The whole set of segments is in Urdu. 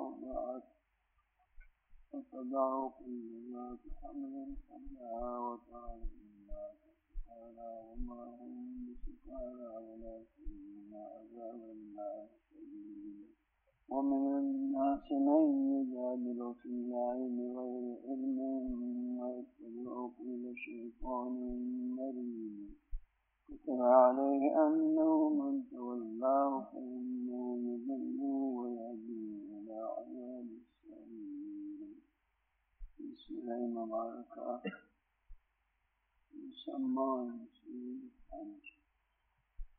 عما وتضع كل ذات حمل حملها الناس سكارى وما هم بسكارى ولكن عذاب شديد. ومن الناس من يجادل في الله بغير علم ويتبع كل شيطان مريد. كتب عليه أنه من تولاه فإنه يذل ويهدي إلى عذاب السعير. سورة مباركة يسمى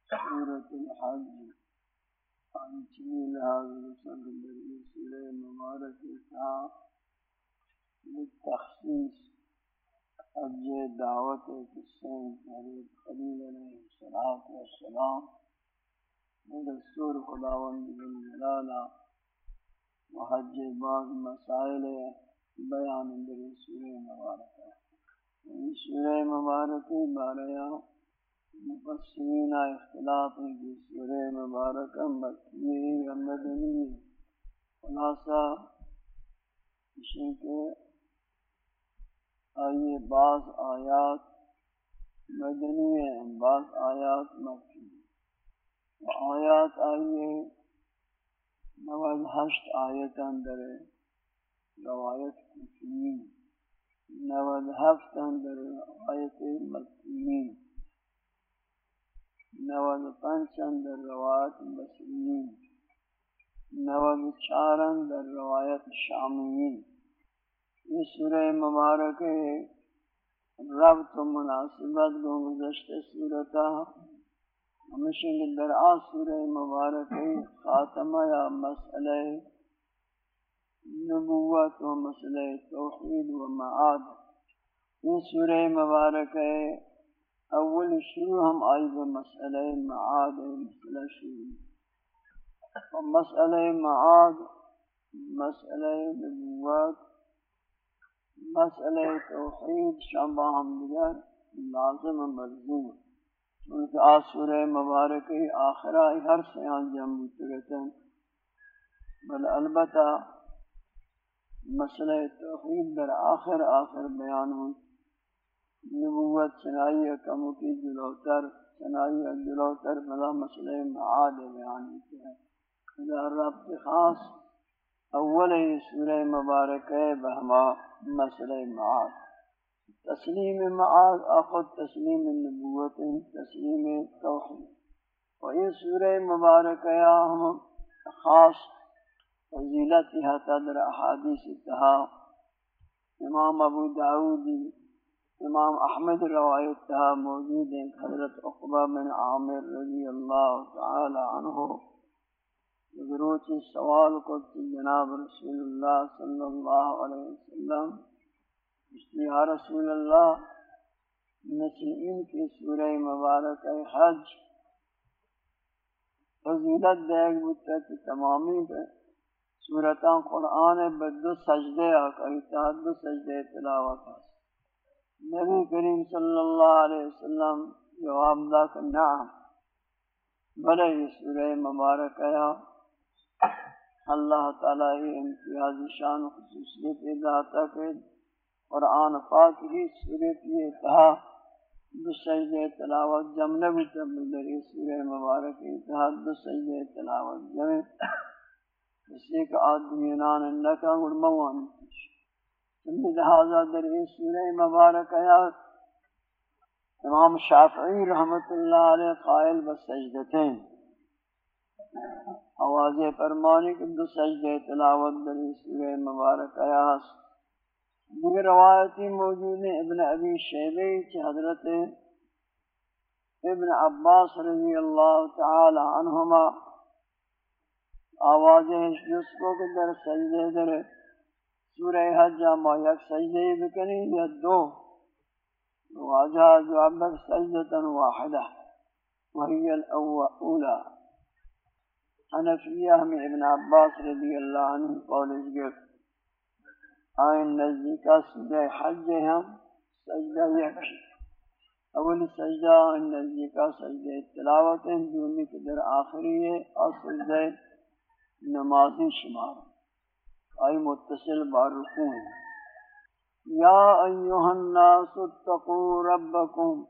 سورة الحج. عن تميل هذا الرسول سورة مباركة للتخصيص. حج دعوت حسین حضرت خلیل علیہ السلام والسلام دستور خداوند جلالا و حج بعض مسائل بیان در سورہ مبارکہ این یعنی سورہ مبارکہ باریا مفسرین اختلاف کی سورہ مبارکہ مکی و مدنی خلاصہ اسی کے آئیے، بعض آیات مدنی ہیں، بعض آیات مکی آیات آئیے نوز ہشت آیت اندر روایت کفین نوز ہفت اندر آیت مکین نوز پنچ اندر، روایت بسرین نوز چار اندر، روایت شامین یہ سورہ مبارک ہے۔ ربط و مناسبت کو گزشت صورتا ہمیشہ در آ سورہ مبارک ہے، خاتمہ یا مسئلہ نبوت و مسئلہ توحید و معاد۔ یہ سورہ مبارک ہے۔ اول شروع ہم آئی بمسئلہ معاد مسئلہ شروع۔ مسئلہ معاد، مسئلہ نبوت۔ مسئلہ توحید شما ہم دیگر لازم ملزوم چونکہ آسور مبارکی آخرہ ہر سیان جمع تگتن بل البتہ مسئلہ توحید در آخر آخر بیان ہوں نبوت چنائی کمو کی جلوتر، چنائی جلوتر بلا مسئلہ معاد بیان ہوتے ہیں۔ خدا رب خاص اول سورہ مبارک ہے، بہما مسئلہ معاد۔ تسلیم معاد اخذ تسلیم النبوت تسلیم توحید۔ و یہ سورہ مبارک ہے، ہم خاص فضیلت در احادیث تہا امام ابو داود امام احمد روایت تہا موجود ہیں حضرت عقبہ بن عامر رضی اللہ تعالی عنہ۔ ضرورت سوال کو جناب رسول اللہ صلی اللہ علیہ وسلم، اس لیے رسول اللہ نسیم کی سورہ مبارک حج فضیلت دیکھ بتا کہ تمامی صورتان قرآن بدو سجدے آکا دو سجدے تلاوت نبی کریم صلی اللہ علیہ وسلم جواب دا کہ نعم، بلے یہ سورہ مبارک ہے۔ اللہ تعالی امتیاز شان خصوصیت ادا کہ قرآن پاک کی صورت یہ کہا دو سجدہ تلاوت جمع بھی تب در سورہ مبارک اتحا دو سجدہ تلاوت جمع۔ کسی کا آدمینان اندکا گرموان سنی لہذا در سورہ مبارک آیات امام شافعی رحمت اللہ علیہ قائل بسجدتین آواز فرمانی کہ دو سجدے تلاوت در سورہ مبارک آیاس دیگر روایتی موجود ہیں ابن ابی شیبی کی حضرت ابن عباس رضی اللہ تعالی عنہما۔ آوازیں جس کو کہ در سجدے در سورہ حج ما یک سجدے بکنی یا دو۔ واجہ جو عبد سجدتا واحدہ۔ وہی الاولى حنفیہ ہمیں ابن عباس رضی اللہ عنہ قولش گفت آئین نزدیکہ سجدہ حج ہم، سجدہ یکی اول سجدہ نزدی کا سجدہ تلاوت ہے دونی کے در آخری ہے، اور سجدہ نمازی شمار آئی متصل بارکوں ہیں یا ایوہ الناس اتقوا ربکم،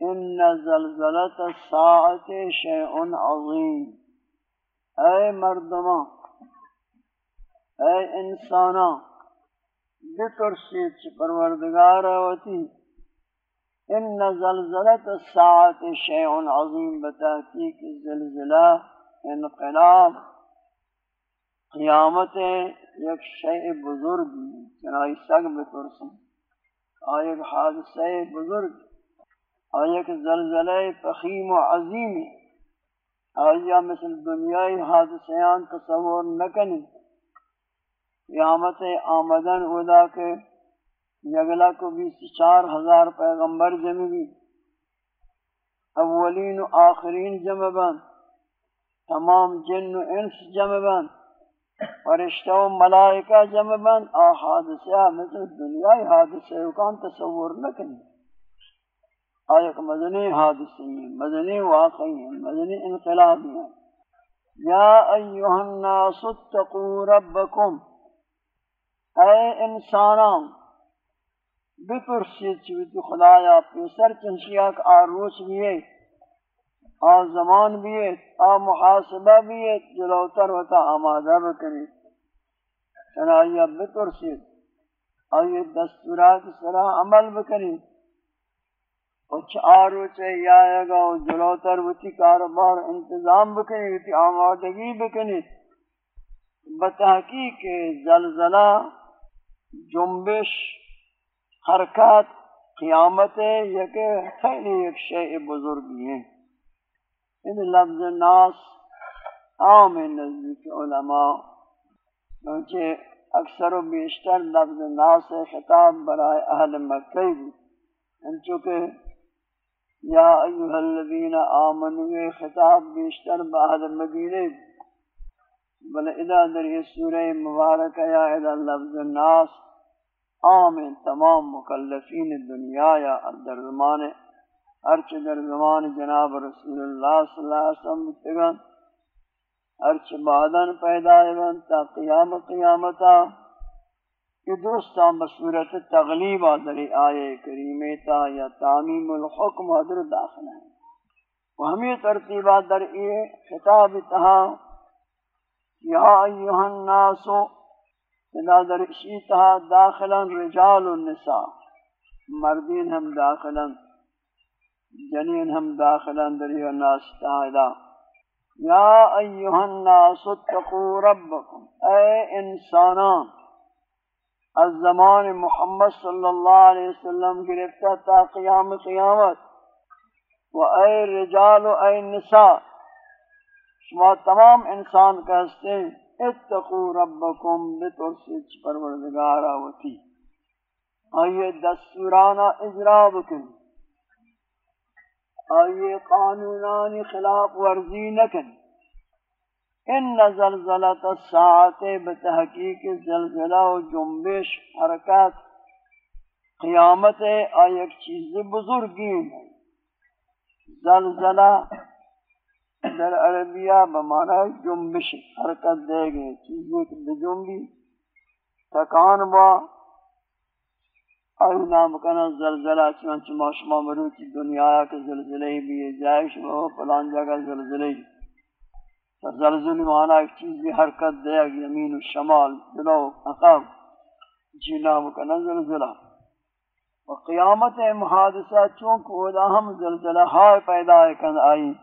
ان زلزلت الساعت شیعن عظیم۔ اے مردمہ، اے انسانہ بترسید چھ پروردگار ہوتی ان زلزلت الساعت شیء عظیم بتحقیق زلزلہ انقلاب. قیامت یک شیء بزرگ چنائی سگ بترسن آیک حادثہ بزرگ آیک زلزلہ فخیم و عظیم آیا مثل دنیای حادثیان تصور نکنی قیامت آمدن ادا کے یگلا کو بیس چار ہزار پیغمبر جمع بھی. اولین و آخرین جمع بند تمام جن و انس جمع بند فرشتہ و ملائکہ جمع بند آ حادثہ مثل دنیای حادثہ کان تصور نکنی آیک مدنی حادثی ہیں، مدنی واقعی ہیں، مدنی انقلابی ہیں۔ یا ایوہ الناس اتقوا ربکم۔ اے انسانان، بپرسید چویتی خدایا پیسر چنشیا کہ آروس بھی ہے، آ زمان بھی ہے، آ محاسبہ بھی ہے، جلوتر ہوتا آمادہ بکنی چنائیہ بپرسید۔ آئیے دستورات سرا عمل بکنی اچھ آروس ہے یا گا جلوتر ہوتی کاروبار انتظام بکنی ہوتی آمادگی بکنی۔ بتحقیق زلزلہ، جنبش، حرکات، قیامت ہے یہ کہ خیلی ایک شیء بزرگی ہیں ان لفظ ناس عام نزدیک علماء چونچہ اکثر و بیشتر لفظ ناس خطاب برائے اہل مکہ بھی چونکہ یا ایوہ الذین آمنوا خطاب بیشتر با اہل مدینہ بل اذا در یہ سورہ مبارکہ یا اذا لفظ ناس عام تمام مکلفین دنیا یا در زمان، ہرچ در زمان جناب رسول اللہ صلی اللہ علیہ وسلم بتگن ہرچ بعدن پیدا ایون تا قیام قیامتا یہ درستان بصورت تغلیب آدھری آئے کریمیتا یا تعمیم الحکم آدھر داخل ہیں و ہمیں ترتیبات در یہ خطاب تہا یا ایوہ الناسو اذا در اشیتها داخلا رجال النساء مردین ہم داخلا جنین ہم داخلا در یہ ناس تعالی یا ایوہ الناس اتقوا ربکم، اے انسانان از زمان محمد صلی اللہ علیہ وسلم گرفتا تا قیام قیامت و اے رجال و اے نساء، شما تمام انسان کہستے ہیں اتقو ربکم بترسیچ پروردگارا وتی آئیے دستورانا اجرا بکن۔ آئیے قانونانی خلاف ورزی نکن ان زلزلت الساعت بتحقیق زلزلہ و جنبش حرکات قیامت آئی ایک چیز بزرگی ہے۔ زلزلہ در عربیہ بمانا جنبش حرکت دے گئے۔ چیزیں کہ بجنبی تکان با آئی نام کنا زلزلہ، چنانچہ ما شما مروچی دنیا کے زلزلے بھی ہے جائے شما پلان جگہ زلزلے بھی۔ زلزلی مانا ایک چیز بھی حرکت دے گی یمین و شمال دلو اقام جی نام زلزلہ۔ و قیامت محادثہ چونکہ اولا ہم زلزلہ ہائے پیدا کن آئی۔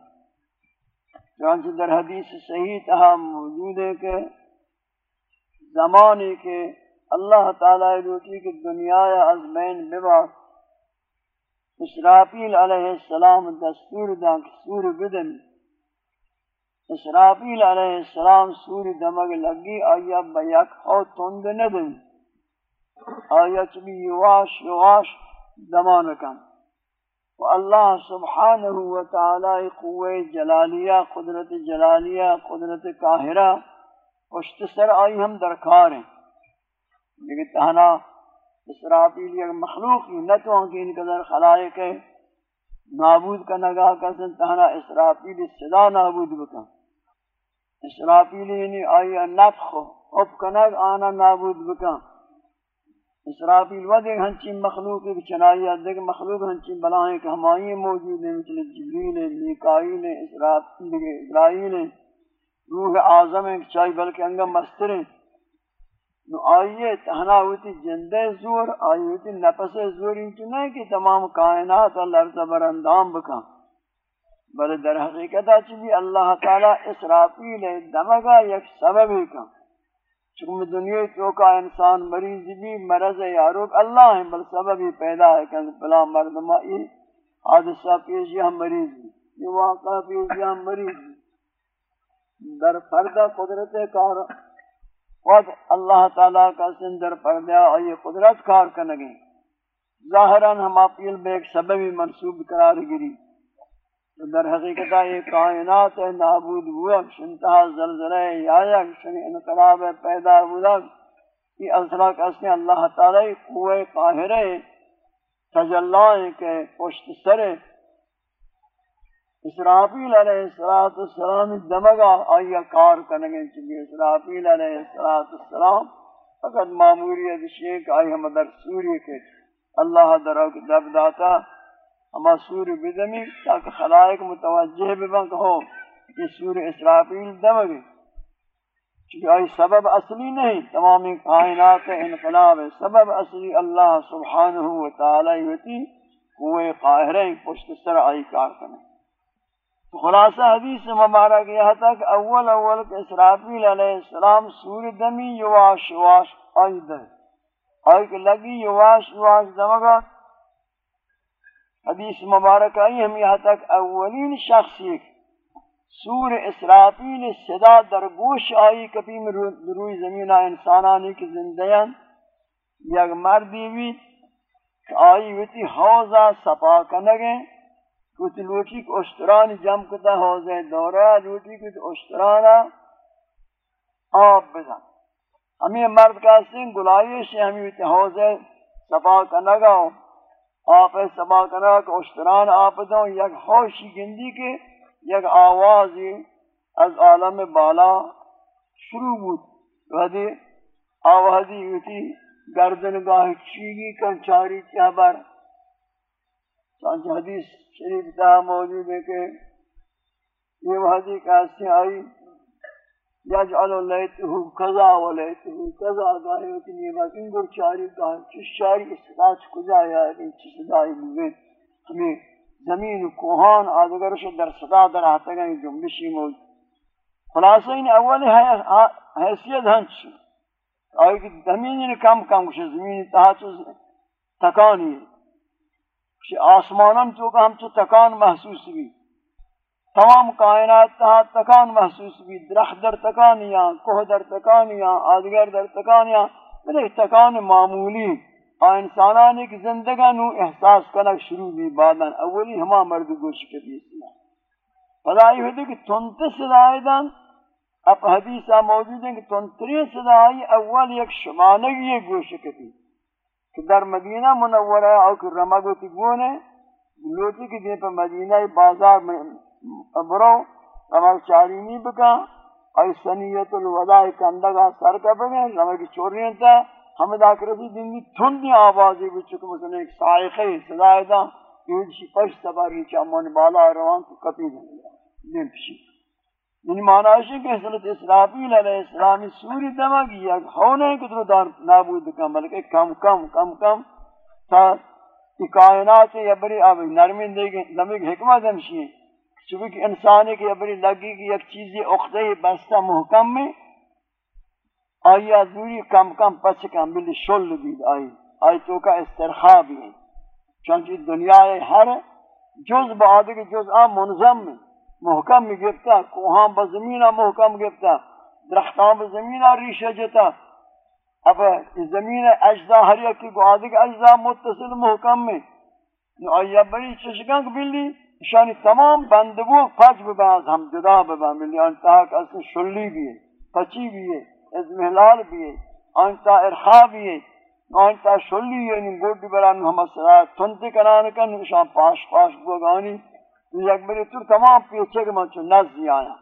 چانچہ در حدیث صحیح تہا موجود ہے کہ زمانے کے اللہ تعالی روٹی کی دنیا از بین ببا۔ اسرافیل علیہ السلام دستور دا سور بدن اسرافیل علیہ السلام سور دمگ لگی، آیا بیک او تند ندن آیا چبی یواش یواش دمانکن و اللہ سبحانہ و تعالی قوہ جلالیہ، قدرت جلالیہ، قدرت قاہرہ پشت سر آئی ہم درکار ہیں. لیکن تہنا اسرافیل یک مخلوق ہی نہ تو ان قدر خلائق ہے نابود کا نگاہ کسن تہنا اسرافیل صدا نابود بکن. اسرافیل یعنی آئی نفخ اب کنگ آنا نابود بکن. اسرافیل ود ایک ہنچی مخلوق ایک چنائی دیکھ مخلوق ہنچی بلائیں کہ ہمائی موجود ہیں، مثل جبریل ہیں، میکائیل ہیں اسرافیل ہیں اسرائیل ہیں. روح اعظم ہیں، چاہی بلکہ انگم مستر ہیں. نو آئیے تہنا ہوتی جندے زور آئی ہوتی نفس زور، انچو نہیں کہ تمام کائنات اللہ زبر اندام بکا بلے در حقیقت آچی اللہ تعالی اسرافیل دمگا یک سبب ہی کا چکم دنیا تو کا انسان مریض بھی، مرض یاروک اللہ ہیں بل سبب ہی پیدا ہے کہ بلا مردمہ یہ حادثہ پیشی ہم مریض بھی یہ واقعہ پیشی ہم مریض بھی در فردہ قدرت کار، خود اللہ تعالیٰ کا سندر پردیا اور یہ قدرت کار کنگے۔ ظاہراً ہم اپیل بے ایک سببی منصوب قرار گری۔ در حقیقت یہ کائنات نابود ہوا شنتہا زلزلہ یا شن انقلاب پیدا ہوا یہ اصلا کسی اللہ تعالی قوہ قاہرہ تجلائیں کے پشت سرے اسرافیل علیہ السلام دمگا آیا کار کنگے چلی اسرافیل علیہ السلام فقط معمولیت شیخ آئی ہم در سوری کے اللہ درک دب داتا ہما سوری بدمی تاکہ خلائق متوجہ ببن کہو یہ سوری اسرافیل دمگے چونکہ آئی سبب اصلی نہیں، تمامی کائنات انقلاب ہے سبب اصلی اللہ سبحانہ وتعالی ہوتی، کوئے قاہرین پشت سر آئی کار کنگے خلاصہ حدیث مبارک یہ تھا کہ اول اول کہ اسرافیل علیہ السلام سور دمی یواش یواش آئی دے۔ آئی کہ لگی یواش یواش دمگا حدیث مبارک آئی، ہم یہاں تک اولین شخص ایک سور اسرافیل صدا در گوش آئی، کبھی میں روی زمینہ انسانانی کی زندیان یک مردی بھی آئی ویتی حوضہ سپا کنگیں کچھ لوٹی کو اشتران جم کتا حوضے دورا لوٹی کچھ اشترانا آب بزن ہمیں مرد کا سن گلائیش سے ہمیں حوضے سبا کنگا۔ آپ سبا کنگا کہ اشتران آپ دوں یک خوشی گندی کے یک آوازی از عالم بالا شروع بود۔ وحدی آوازی ہوتی گردن گاہ چیگی کن چاری چہبر چانچہ حدیث شریف تا موجود ہے کہ یہ وحدی کہاستے آئی؟ یجعل لیتہو قضا و لیتہو قضا گاہی ہوتی نہیں بات ان گر چاری گاہی چس چاری استداج کجا یا یعنی ہے چس صدای موین ہمیں زمین و کوہان آدگرش در صدا در آتا گا جنبشی موجود خلاصہ ان اولی حیثیت ہنچ۔ آئی کہ زمین کم کم کچھ زمین تہا تحت تکانی ہے۔ کہ آسمانم تو کہ ہم تو تکان محسوس بھی۔ تمام کائنات تہا تکان محسوس بھی، درخت در تکانیاں کوہ در تکانیاں آدگر در تکانیاں بلے تکان معمولی۔ آ انسانانی کی زندگاں نو احساس کنک شروع بھی بعداً اولی ہما مرد گوش کری اسلام فلائی ہوتی کہ تنت صدای دن اب حدیثہ موجود ہیں کہ تنتری صدای اول یک شمانگی گوش کری کہ در مدینہ منورہ او رمگو تی گونے، لوٹی کی دین پر مدینہ بازار میں برو رمگ چارینی بکا ای سنیت الوداع کندگا سر کا بگے رمگ چورین تا ہمیں داکرسی دن دی تھندی آوازی بچکو مثلا ایک سائقی صدای دا، یہ شی پش سباری چامون بالا روان کو تو کپی دیں پشی۔ یعنی معنی ہے کہ حضرت اسرافیل علیہ السلامی سوری دماغی یک ہونے کو تو دار نابود کم، بلکہ کم کم کم کم، تا کائنات یا بری اب نرمی دے گی لمک حکمت ہمشی چونکہ انسان کی بری لگی کی ایک چیزی اختے بستہ محکم میں آیا دوری کم کم پس کم بلی شل دید آئی آئی تو کا استرخاب ہے چونکہ دنیا ہر جز بعد کے جز آ منظم میں محکم گرفتا، کوہاں با زمینہ محکم گرفتا، درختان با زمینہ ریشہ جتا۔ اب زمین اجزا ہر یکی کو آدھگ اجزا متصل محکم میں۔ آیا بڑی چشکنگ بلی۔ شانی تمام بنده بود پس از هم جدا ببه ملی انتها که شلی بیه پچی بیه از محلال بیه. آنتا ارخا بیه. آنتا شلی یعنی گردی برای هم صلاح تندی کنان کن شان پاش پاش بگانی. یک بری تو تمام پیچه که من چه نزدی آنا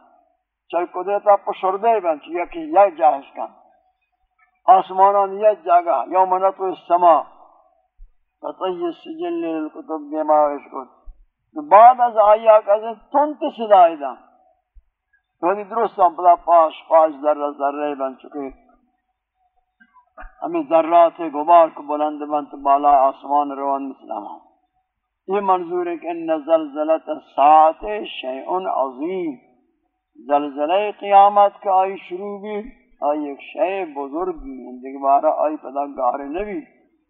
چه قدرتا پشرده بند چه یکی یک جاهش کن. آسمانان یک جگہ یوم نطوی السما. فطی لکتب بیما ویش اشکت بعد از آیا کہتے تنتی صدای دا تو درست ہم پلا پاش پاش ذرہ ذرہ بن چکے ہمیں ذرات غبار کو بلند بنت بالا آسمان روان مسلم یہ منظور ہے کہ ان زلزلت ساعت شیعن عظیم. زلزلہ قیامت کا آئی شروع بھی آئی ایک شیع بزرگ بھی دیکھ بارا آئی پدا گار نبی.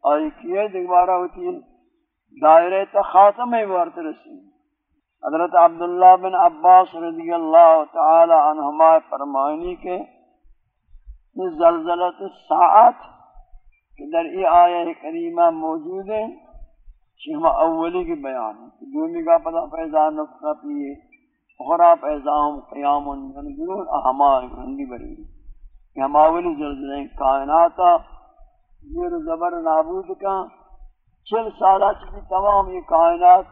آئی کیے دیکھ بارا ہوتی ہے دائرہ تا خاتم وارت رسی حضرت عبداللہ بن عباس رضی اللہ تعالی عنہما فرمائنی کے زلزلت ساعت کہ در ای آیہ کریمہ موجود ہے کہ ہم اولی کی بیان ہے۔ دومی کا پتا پیدا نفقہ پیئے اخرى پیزاہم قیام ینظرون اہما ہندی بری کہ ہم اولی زلزلہ کائناتا زیر زبر نابود کا چل سالہ چکی تمام یہ کائنات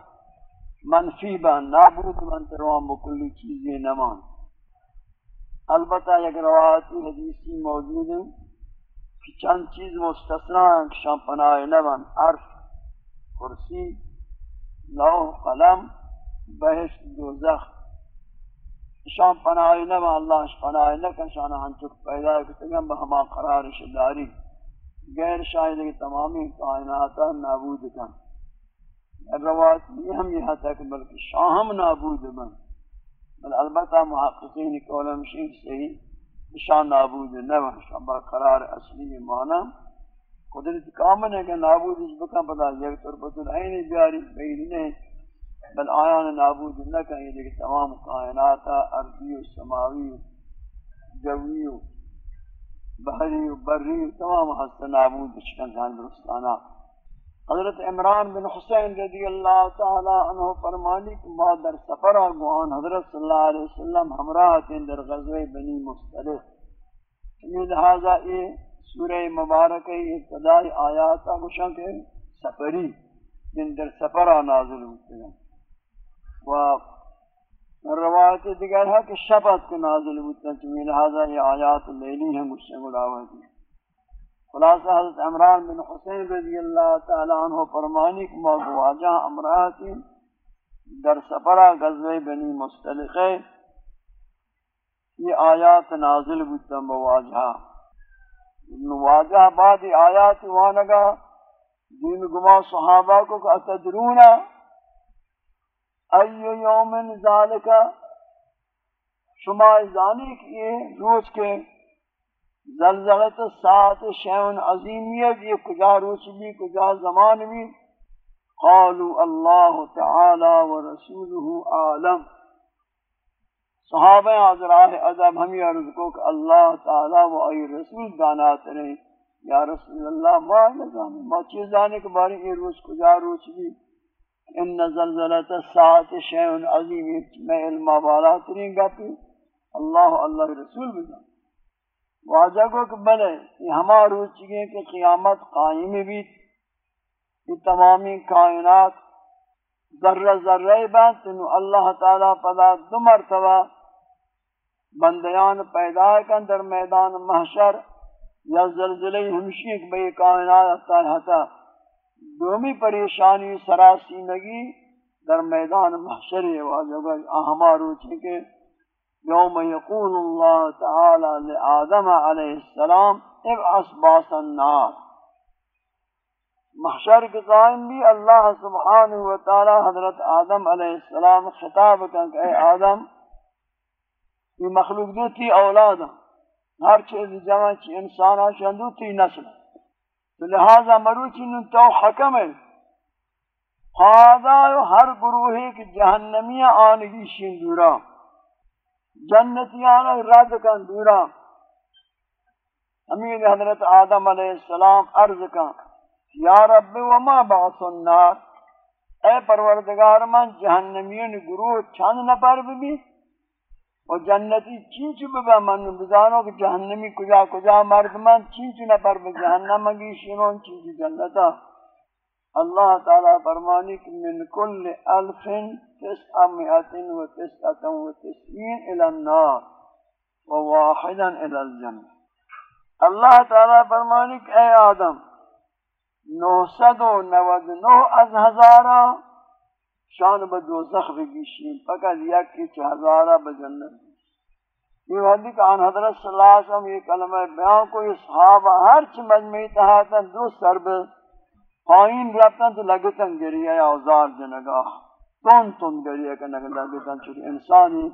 منفی بان نابود بان تروان بکلی چیزیں نمان. البتہ یک روایتی حدیثی موجود ہے کہ چند چیز مستثنا ہیں کہ شام پناہ نبن عرف کرسی، لوح، قلم بہش دوزخ. شام پناہ نبن اللہ ش پناہ نکن شان ہنچک پیدا کتگم بہما قرار شداری غیر شاہد کی تمامی کائناتا نابود کن. روایت یہ ہم یہ تک بلکہ شاہم نابود بن بل البتہ محققین کولم شیخ صحیح شان نابود نہ شان برقرار اصلی معنی قدرت کامن ہے کہ نابود اس بکا پتا یک تربت العین بیاری بین نہیں بل آیان نابود نہ کہیں لیکن تمام کائنات ارضی و سماوی جوی و بحری و بری و تمام حس نابود شکن جان درستانا. حضرت عمران بن حسین رضی اللہ تعالی عنہ فرمانی کہ ما در سفر آگوان حضرت صلی اللہ علیہ وسلم ہمراہ تین در غزوہ بنی مختلف یہ یعنی لہذا یہ سورہ مبارک ابتدائی آیات آگوشان کے سفری جن در سفر نازل ہوتے ہیں. و روایت دیگر ہے کہ شبت کے نازل ہوتے ہیں لہذا یہ آیات لیلی ہیں، مجھ سے ملاوہ خلاصہ، حضرت عمران بن حسین رضی اللہ تعالی عنہ فرمانی کہ موضوع واجہ امراتی در سفرہ غزوہ بنی مستلقے یہ آیات نازل بودتا مواجہ واجہ بعد آیات وانگا، دین گما صحابہ کو کہ اتدرون ایو یوم ذالکا شما ازانی کی روز کے زلزلت ساعت شیون عظیمیت یہ کجا روچ بھی، کجا زمان بھی۔ قالوا اللہ تعالی و رسولہ عالم۔ صحابہ حضرات ادب ہم یہ عرض کو کہ اللہ تعالی و ای رسول دانات رہے۔ یا رسول اللہ، ما نظام ما چیز دانے کے بارے یہ روز کجا روچ بھی۔ ان زلزلت ساعت شیون عظیمیت میں علمہ بالا ترین گا اللہ اللہ رسول بجانے واجہ کو کہ بلے، یہ ہما روچگے کہ قیامت قائم بھی۔ یہ تمامی کائنات ذرہ ذرہ بات تنو اللہ تعالیٰ پدا دو مرتبہ بندیان پیدا کن در میدان محشر یا زلزلہ ہمشی ایک بے کائنات تاہتا دومی پریشانی سراسینگی در میدان محشر ہے واجہ کو ہما روچگے يوم يقول الله تعالى لآدم عليه السلام ابعث باس النار۔ محشر کے قائم بھی اللہ سبحانہ وتعالی حضرت آدم علیہ السلام خطاب کن کہ اے آدم، یہ مخلوق دو تھی اولاد، ہر چیز جمع چی انسان شندو تھی نسل۔ تو لہذا مروچی نن تو حکم ہے۔ خادا ہر گروہ کی جہنمیہ آنگی شندورا۔ جنتیان رد کن دورا امین حضرت آدم علیہ السلام عرض کن یا رب وما بعث النار۔ اے پروردگار، من جہنمین گروہ چند نفر بھی و جنتی چین چو ببا من بزانو کہ جہنمی کجا کجا مردمان چین چو نپر بجہنم اگی شنون چین چو جنتا اللہ تعالی فرمانی کہ من کل الف تسع مئت و تسعت و تسعین الى النار و واحدا الى الجنہ۔ اللہ تعالی فرمانی کہ اے آدم نو سد و نود نو از ہزارہ شان به دوزخ بگیشیم فقط یکی چه هزاره به جنت یہ وحدی کہ آن حضرت صلی اللہ علیہ وسلم یہ کلمہ بیان کو یہ صحابہ ہر چی مجمعی تحاتن دو سر بے پائین رفتن تو لگتن گریہ یا اوزار جنگا تون تون گریہ کہ لگتن. چلی انسانی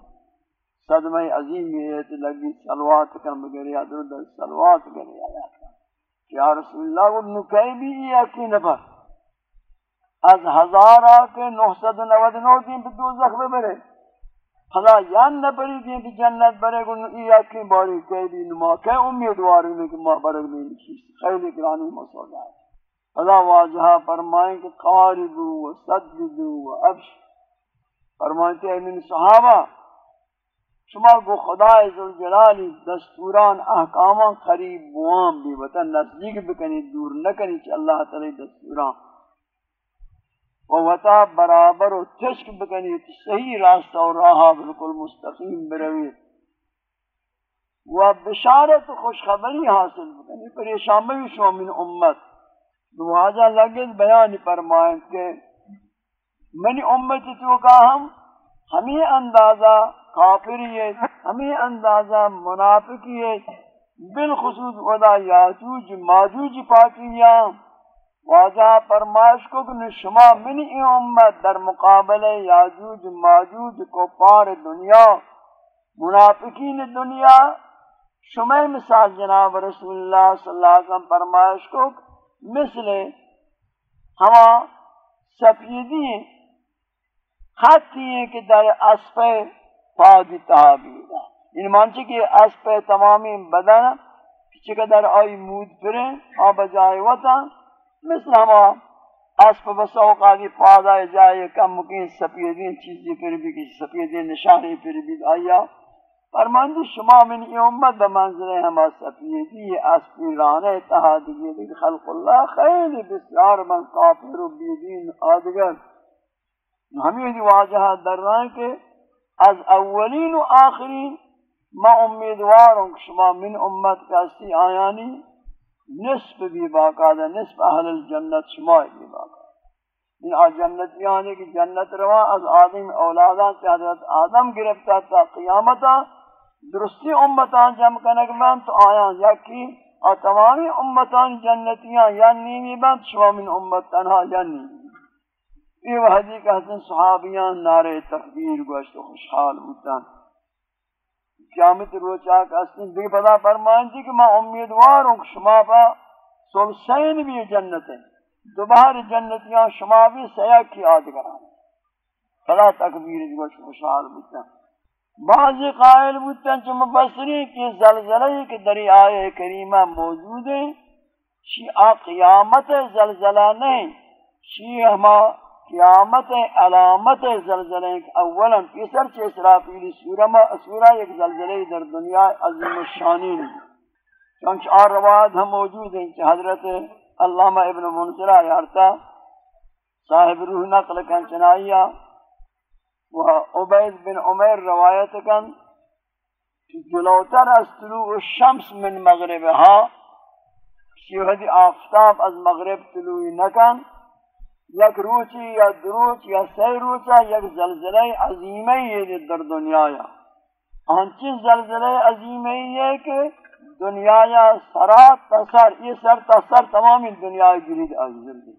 صدمہ عظیم یہ تو لگی سلوات کن بگریہ در در سلوات گریہ یا رسول اللہ کو نکائی بھی یہ اکی نفر. از ہزارہ کے نو سد نود نو دین پہ دوزخ میں برے خدا یان نہ بری دین پہ جنت برے گن ای اکی باری کئی بھی نما کہ امیدواری میں کہ ماں برگ دین چیز خیلی گرانی مسودا ہے خدا واجہا فرمائیں کہ قاربو و صددو و ابش. فرمائیں کہ امین صحابہ شما کو خدا عزالجلالی دستوران، احکامان قریب بوام بھی وطن، نزدیک بکنی دور نکنی چی اللہ تعالی دستوران. و وطا برابر و چشک بکنی صحیح راستہ و راہا بالکل مستقیم بروی. و بشارت خوشخبری حاصل بکنی. پریشان بھی شما من امت. نواجہ لگت بیان فرمائیں کہ منی امت تو کا ہم ہمیں اندازہ کافریت ہمیں اندازہ منافقیت بالخصوص ودا یاجوج ماجوج پاکیاں واجہ فرمائش کو کہ شما من ای امت در مقابل یاجوج، ماجوج کو پار دنیا، منافقین دنیا۔ شما مثال جناب رسول اللہ صلی اللہ علیہ وسلم فرمائش کو مثل ہما سفیدی خطی ہیں کہ در اسپ پادی تحابیدہ ان مانچے کہ اسپ تمامی بدن چقدر آئی مود پریں آب جائے وطن۔ مثل ہما اسب بس اوقاتی پادا جائے کم مکین سپیدین چیزی پھر بھی کسی سپیدین نشانی پھر بھی آیا۔ فرماندی شما من ای امت بمنظر ہما سپیدی اسبی رانے اتحادی دیکھ خلق اللہ خیلی بسیار من کافر و بیدین آدگر ہمیں دی واجہ در رہا کہ از اولین و آخرین ما امیدوار امیدواروں شما من امت کا کسی آیانی نصف بھی باقاعدہ، نصف اہل الجنت شمائی بھی باقاعدہ. ان آ جنت یعنی کہ جنت روا از آدم اولادان سے حضرت آدم گرفتا تا قیامتا، درستی امتان جمع کنک من تو آیاں یکی اور تمامی امتان جنتیاں یا نیمی بند شما من امت تنہا یا نیمی. یہ وحدی کہ حسن صحابیان نعرے تقدیر گوشت و خوشحال ہوتا قیامت روچا کا اسن دیکھ پتا فرمائیں جی کہ میں امیدوار ہوں کہ شما پا سلسین بھی جنت ہیں دوبارہ جنتیاں شما بھی سیاہ کی آدگران فلا تکبیر جو جی خوشحال بودتا۔ بعض قائل بودتا چو مبصری کی زلزلہ کی دریائے کریمہ موجود ہیں، شیعہ قیامت زلزلہ نہیں، شیعہ ہما قیامت علامت زلزلے اولا پیسر چھ اسرافیلی سورہ ما سورہ ایک زلزلے در دنیا عظیم الشانی نہیں چونچہ آر روایت ہم موجود ہیں کہ حضرت علامہ ابن منصرہ یارتا صاحب روح نقل کن چنائیہ، و عبید بن عمیر روایت کن جلوتر از طلوع الشمس من مغربها شیوہدی آفتاب از مغرب طلوعی نکن یک روچی یا دروچ یا سی روچا یک زلزلہ عظیمی ہے در دنیا یا ہنچی زلزلہ عظیمی ہے کہ دنیا یا سرات تسر یہ سر تسر تمامی دنیا گرید آجزل دی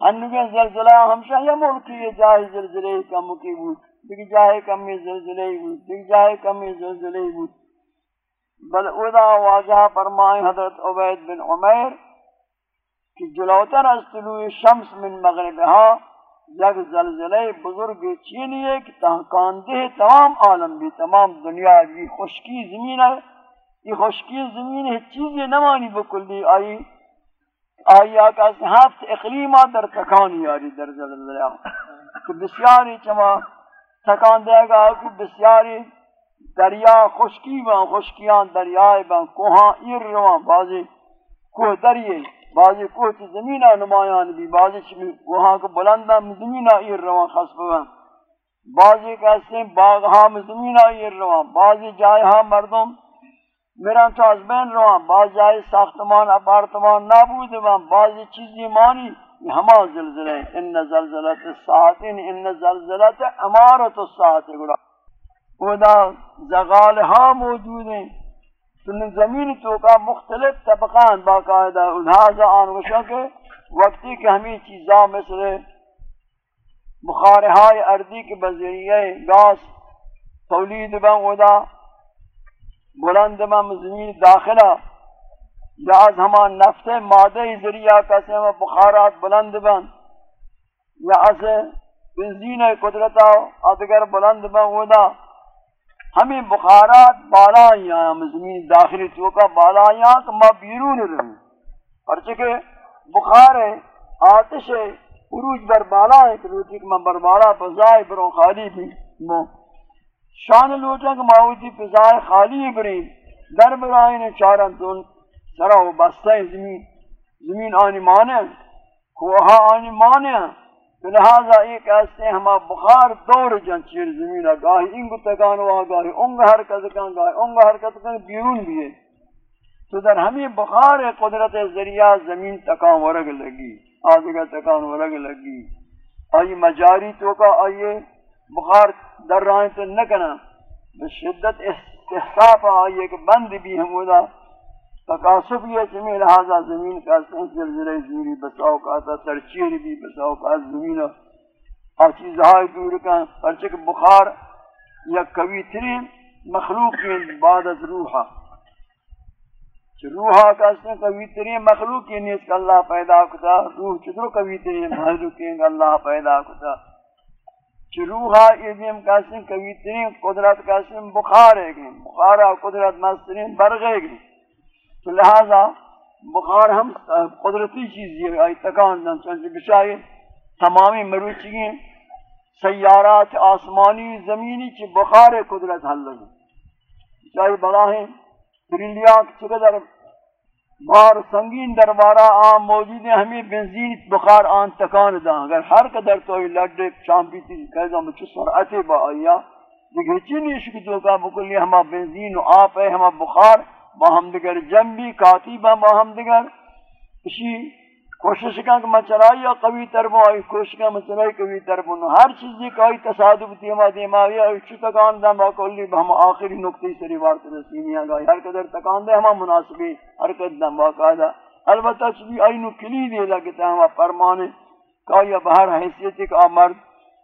انگیں زلزلہ ہمشہ یا ملکی یہ جاہی زلزلہ کم کی بود. دیکھ جاہی کمی زلزلہ بود دیکھ جاہی کمی زلزلہ بود. بل اودا واجہ فرمائیں حضرت عبید بن عمیر کہ جلوتر از طلوع شمس من مغربها یک زلزلہ بزرگ چینی ہے کہ تحکاندہ تمام عالم بھی تمام دنیا بھی خشکی زمین ہے۔ یہ خشکی زمین ہے چیزیں نمانی بکلی آئی آئی آکا سے ہفت اقلیمہ در تکانی آری در زلزلہ کہ بسیاری چما تکان دے گا کہ بسیاری دریا خشکی بان خشکیان دریائے بان، کوہاں ایر روان بازی، کوہ دریئے بازی کوہ چی زمینہ نمایان بھی بازی چی کوہاں کو بلندہ زمینہ ایر روان خصف بان بازی کہتے ہیں باغ زمینہ ایر روان بازی جائے ہاں مردم میرا تو از بین روان باز جائے ساختمان، اپارتمان نابود بان بازی چیزی مانی، یہ ہما زلزلہ ان زلزلت الساعتین، ان زلزلت امارت الساعت، گڑا۔ خدا زغال ہاں موجود ہیں۔ تو زمین تو کا مختلف طبقان باقاعدہ لہذا آن وشا کے وقتی کہ ہمیں چیزاں مثل بخارہائے اردی کے بذریعہ گاس تولید بن ودا، بلند بن زمین داخلہ یا ہمان نفس مادہ ذریعہ کسی ہم بخارات بلند بن یا از بنزین قدرتا ادگر بلند بن ودا۔ ہمیں بخارات بالا یا زمین داخلی تو کا بالا یا کہ ما بیرون رہوں پرچہ بخار ہے، آتش ہے، عروج بر بالا ہے کہ روچی کہ من بر بالا فضائے بروں خالی بھی مو شان لوٹا کہ ماوجی فضائے خالی بری۔ در برائن چارن تون سرا و بستہ زمین زمین آنی مانے کوہا آنی مانے لہذا ایک ایسے ہما بخار دور جن چیر زمین گاہی انگو تکان ہوا گاہی انگ حرکت کن گاہی انگ حرکت کن بیرون بھی ہے تو در ہمیں بخار قدرت ذریعہ زمین تکان ورگ لگی آدھگا تکان ورگ لگی۔ آئی مجاری تو کا آئیے بخار در رائن تو نکنا، بشدت استحصاف آئیے کہ بند بھی ہمودا۔ تقاصف یہ چمی لہذا زمین کا سنسل زلی زیری بساو کا تا ترچیر بھی بساو کا زمین اور چیزہائی دور کا پرچک بخار یا قوی ترین مخلوق کی بعد از روحا۔ روحا کا سن قوی ترین مخلوق کی نیس کا اللہ پیدا کتا، روح چدرو قوی ترین مخلوق کی اللہ پیدا کتا۔ روحا یہ دیم کا سن قوی ترین قدرت کا سن بخار ہے بخارا قدرت مسترین برغے گئی تو لہذا بخار ہم قدرتی چیز یہ آئی تکان دن چنچہ بشائی تمامی مروچی سیارات آسمانی زمینی چی بخار قدرت حل لگی۔ بشائی بلاہیں تریلیاں چقدر بار سنگین دربارہ آم موجود ہیں، ہمیں بنزین بخار آن تکان دا اگر ہر قدر تو لڑے چامپی تھی کہتا مجھے سرعتی با آیا دیکھ چینی شکتوں کا بکلی ہما بنزین و آپ ہے، ہما بخار با ہم دیگر جنبی کاتیبا با ہم دیگر اسی کوشش کن کہ میں چلائی یا قوی تر بو آئی کوشش کن میں چلائی قوی تر بو ہر چیزی کوئی تصادف دیما دیما یا اچھو تکان دا با کلی با ہم آخری نکتی سری وارت رسینی آگا ہر قدر تکان دے ہم مناسبی حرکت دا با قاعدہ۔ البتہ چلی آئی نو کلی دے لگتا ہم فرمانے کہ بہر حیثیت ایک آمرد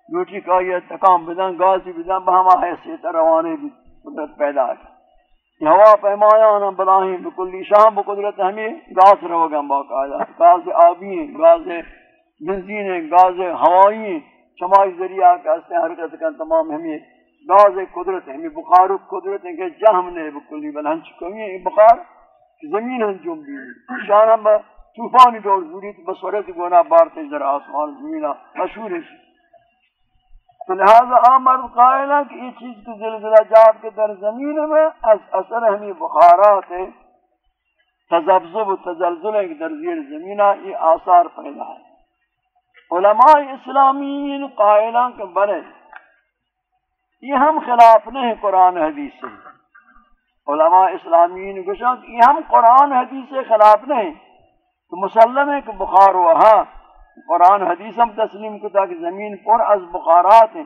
لوٹی کہ تکان بدن، گازی بدن با ہم حیثیت روانے بھی قدرت پیدا ہے۔ ہوا پیمایا پیمایانا بلاہیں بکلی شام بقدرت ہمیں گاز روگا باقاعدہ، گاز آبی ہیں گاز بنزین ہیں گاز ہوائی ہیں شمائی ذریعہ کہتے ہیں حرکت کا تمام ہمیں گاز قدرت، ہمیں بخار قدرت ہیں کہ جہم نے بکلی بلہن چکوئی ہیں۔ بخار زمین ہن جو بھی شان ہم طوفانی دور زوری بسورت گونا بارتے ذرا آسمان زمینہ مشہور ہے۔ تو لہذا آمر قائل ہے کہ یہ چیز کی زلزلہ جات کے در زمین میں از اثر ہمیں بخارات ہیں تزبزب و تزلزل ہے در زیر زمینہ یہ آثار پیدا ہے علماء اسلامین قائلان کے بڑے یہ ہم خلاف نہیں قرآن حدیث سے۔ علماء اسلامین گوشن یہ ہم قرآن حدیث سے خلاف نہیں۔ تو مسلم ہے کہ بخار وہاں قرآن حدیث ہم تسلیم کتا کہ زمین پر از بخارات ہیں۔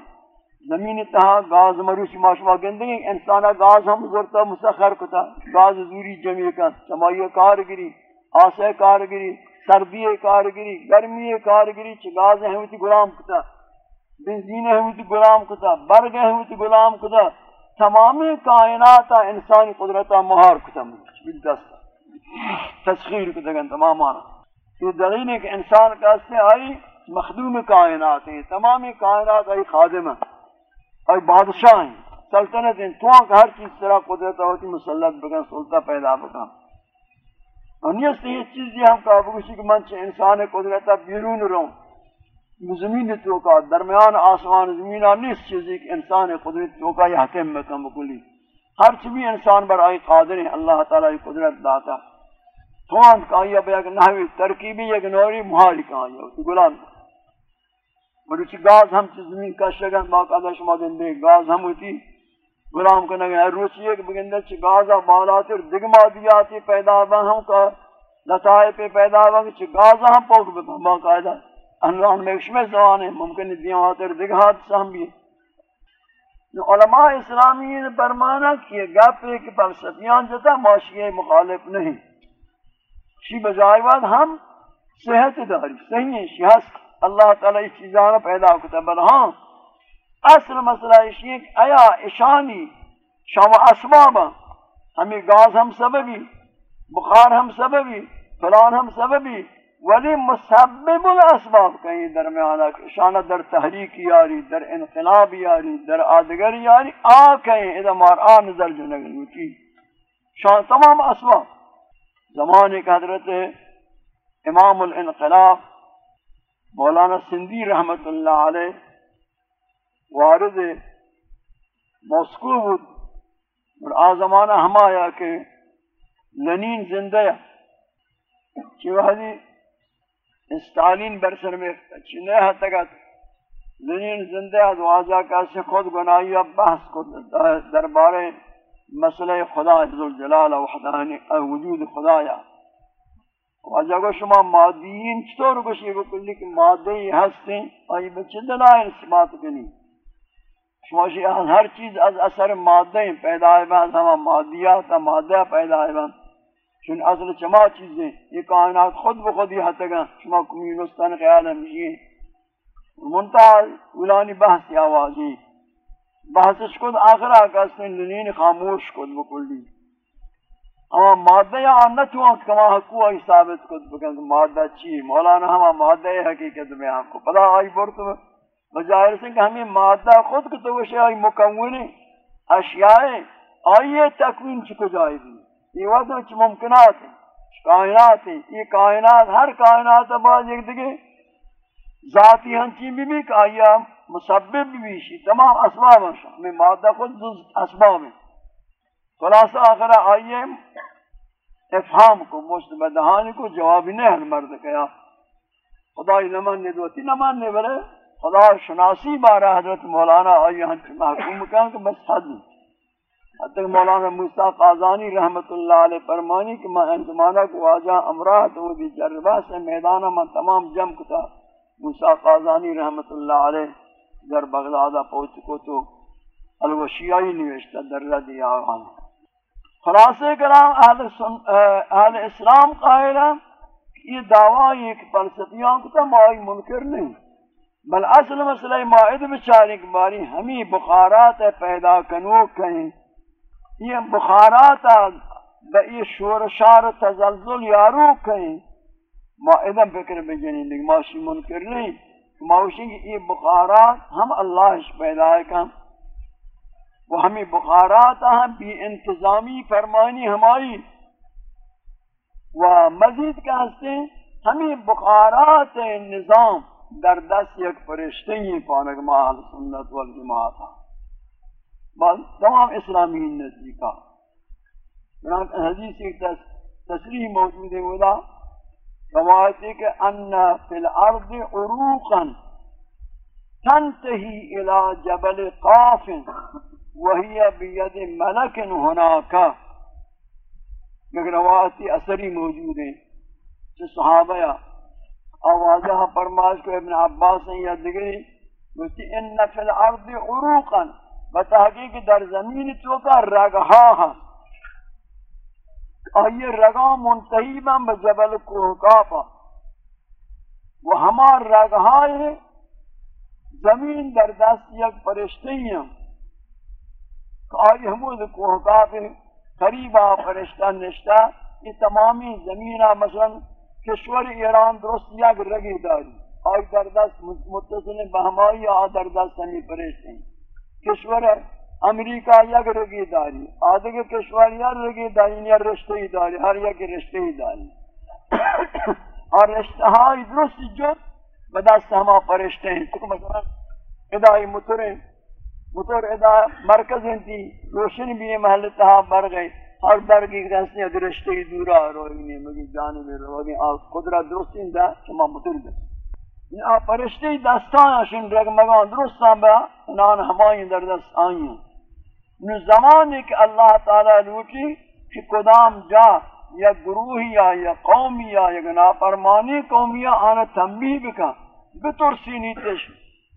زمین تہا گاز مروش ماشما گندگی انسانا گاز ہم زرتا مسخر کتا گاز زوری جمعی کا، سمائی کارگری، آسے کارگری، سردی کارگری، گرمی کارگری، چھ گاز ہمیتی غلام کتا بنزین ہمیتی غلام کتا برگ ہمیتی غلام کتا تمامی کائناتا انسانی قدرتا مہار کتا بالدست تسخیر کتا گن تمام آنا۔ یہ دلیل ہے کہ انسان کا اس میں آئی مخدوم کائنات ہیں تمامی کائنات آئی خادم ہیں، آئی بادشاہ ہیں، سلطنت ہیں تو کہ ہر چیز طرح قدرت ہوتی مسلط بکن، سلطہ پیدا بکن۔ انیس سے یہ چیز یہ ہم کہا بکشی کہ منچ انسان قدرت بیرون رہوں۔ زمین تو کا درمیان آسمان زمین نیس چیزی کہ انسان قدرت تو کا یہ حکم بکن بکلی۔ ہر چیز بھی انسان بر آئی قادر ہیں، اللہ تعالی قدرت داتا۔ توان کا یہ بیا کہ نحوی ترکیبی ایک نوری محالی کا یہ تو غلام اور گاز ہم چیز زمین کا شگن باقاعدہ شما دن دے گاز ہم ہوتی۔ غلام کو نگے روسی ایک بگندر چھ گازا بالا تر دگما دیا تی پیدا ہم کا لطائے پہ پیدا ہوا کہ گازا ہم پوک بکن باقاعدہ انران میں اشمہ زوانے ممکن دیاں آتر دگھات سہم بھی علماء اسلامی نے فرمانا کہ گپ ایک فلسفیان جتا معاشی مخالف نہیں۔ شی بجائے بعد ہم صحت داری، صحیح ہے شی ہست۔ اللہ تعالی اس چیزاں پیدا کرتا، بل ہاں۔ اصل مسئلہ یہ کہ آیا اشانی شام اسباب ہمیں گاز ہم سببی، بخار ہم سببی، فلان ہم سببی، ولی مسبب الاسباب کہیں درمیانہ شانہ در تحریک یاری، در انقلاب یاری، در آدگر یاری، آ کہیں ادھا مار، آ نظر جو نگلوٹی شان تمام اسباب۔ زمانے کا حضرت امام الانقلاب مولانا سندی رحمت اللہ علیہ وارد موسکو بود اور آ زمانہ ہم آیا کہ لنین زندہ چی وحدی استالین برسر میں چنے ہتگت لنین زندہ از واجہ کیسے خود گناہی اب بحث کو دربار مسئلہ خدا عزالجلال وحدانی وجود خدایا. واجہ کو شما مادیین چطور کشی کو کلی کہ مادی ہستیں، آئی بچے دلائل اس کنی شما جی شی ہر چیز از اثر مادی پیدا ہے بعد ہما مادیات مادہ پیدا ہے۔ بعد چون اصل چما چیزیں، یہ کائنات خود بخود ہی حتی گا۔ شما کمیونستان خیال ہم یہ منتحال اولانی بحث یا واضی بحثش کد آخر آکا سن لنین خاموش کد بکلی۔ اما مادہ یا آنت ہوا کما حقوع آئی ثابت کد بکن مادہ چی؟ مولانا ہما مادہ حقیقت میں ہم کو پدا آئی برتو۔ بجائر سے کہ ہمیں مادہ خود کتو وشی آئی مکونی، اشیاء آئیے تکوین چکو جائے دی۔ یہ وقت ممکنات ہیں کائنات ہیں۔ یہ کائنات، ہر کائنات بعد ایک دیکھے ذاتی ہنچی بھی بھی کہ کہا مسبب بھی شی تمام اسباب ہیں ہمیں مادہ خود جز اسباب ہیں خلاصہ آخر آئیے افہام کو مشت مستبدہانی کو جواب نہیں حل مرد کیا خدای نمان نے دوتی نمان نے بلے خدا شناسی بارہ حضرت مولانا آئیے ہنچی محکوم کہاں کہ بس حد حتی مولانا موسیٰ قازانی رحمت اللہ علیہ فرمانی کہ میں انتمانہ کو آجا امراہ تو بھی جربہ سے میدانہ میں تمام جم کتا. موسیٰ قازانی رحمت اللہ علیہ در بغدادہ پہنچ کو تو الوشیعی نوشتہ در ردی آغان خلاصے کرام اہل, سن... اہل اسلام قائل ہیں یہ دعویٰ یہ کہ فلسفیاں کتا مائی منکر نہیں بل اصل مسئلہ معید بچاری کے باری ہمیں بخارات پیدا کنو کہیں۔ یہ بخارات با یہ شور شار تزلزل یارو کہیں۔ ما ادم فکر بجنی لیکن ما منکر نہیں۔ ما وشی کہ یہ بخارات ہم اللہ پیدا ہے کم وہ ہمیں بخارات ہم بھی انتظامی فرمانی ہماری۔ و مزید کہتے ہیں، ہمیں بخارات نظام در دست یک فرشتے ہی پانک محل سنت والجماعت ہیں۔ تمام اسلامی نزدیکا چنانکہ حدیث ایک تصریح موجود ہے ودا کہ ان فی الارض عروقا تنتہی الى جبل قاف وہی بید ملک ہناکا ایک روایتی اثری موجود ہے جو صحابہ آوازہ فرماش کو ابن عباس نے یاد گئی ان فی الارض عروقا بتحقیق در زمین تو کا رگہا ہاں آئیے رگاں منتحی بن بجبل کوہکافا وہ ہمار رگہا ہے زمین در دست یک فرشتی ہیں۔ کہ آئی حمود کوہکاف قریبا فرشتہ نشتہ۔ یہ تمامی زمینہ مثلا کشور ایران درست یک رگی داری۔ آئی در دست متصل بہمائی آ در دست ہمیں فرشتی ہیں۔ کشور امریکہ یک رگی داری آدھے کشور یا رگی داری یا رشتہ ہی داری ہر یک رشتہ ہی داری. اور رشتہ ہائی درست جو بدست ہما فرشتے ہیں تو مثلا ادائی متریں بطور ادا مرکز انتی روشن بھی محل تہا بر گئے ہر برگی دستے اگر رشتے دورا روئنی مگی جانب روئنی آف قدرت درستین دا شما بطور دست این آ پرشتے دستان اشن رگ مگان درستان با؟ انان ہمائیں در دست آئیں نو زمانے کہ اللہ تعالی لوٹی کہ قدام جا، یا گروہی یا یا قومی یا یا نافرمانی قومی آنا تنبیہ بکا بترسی نیتش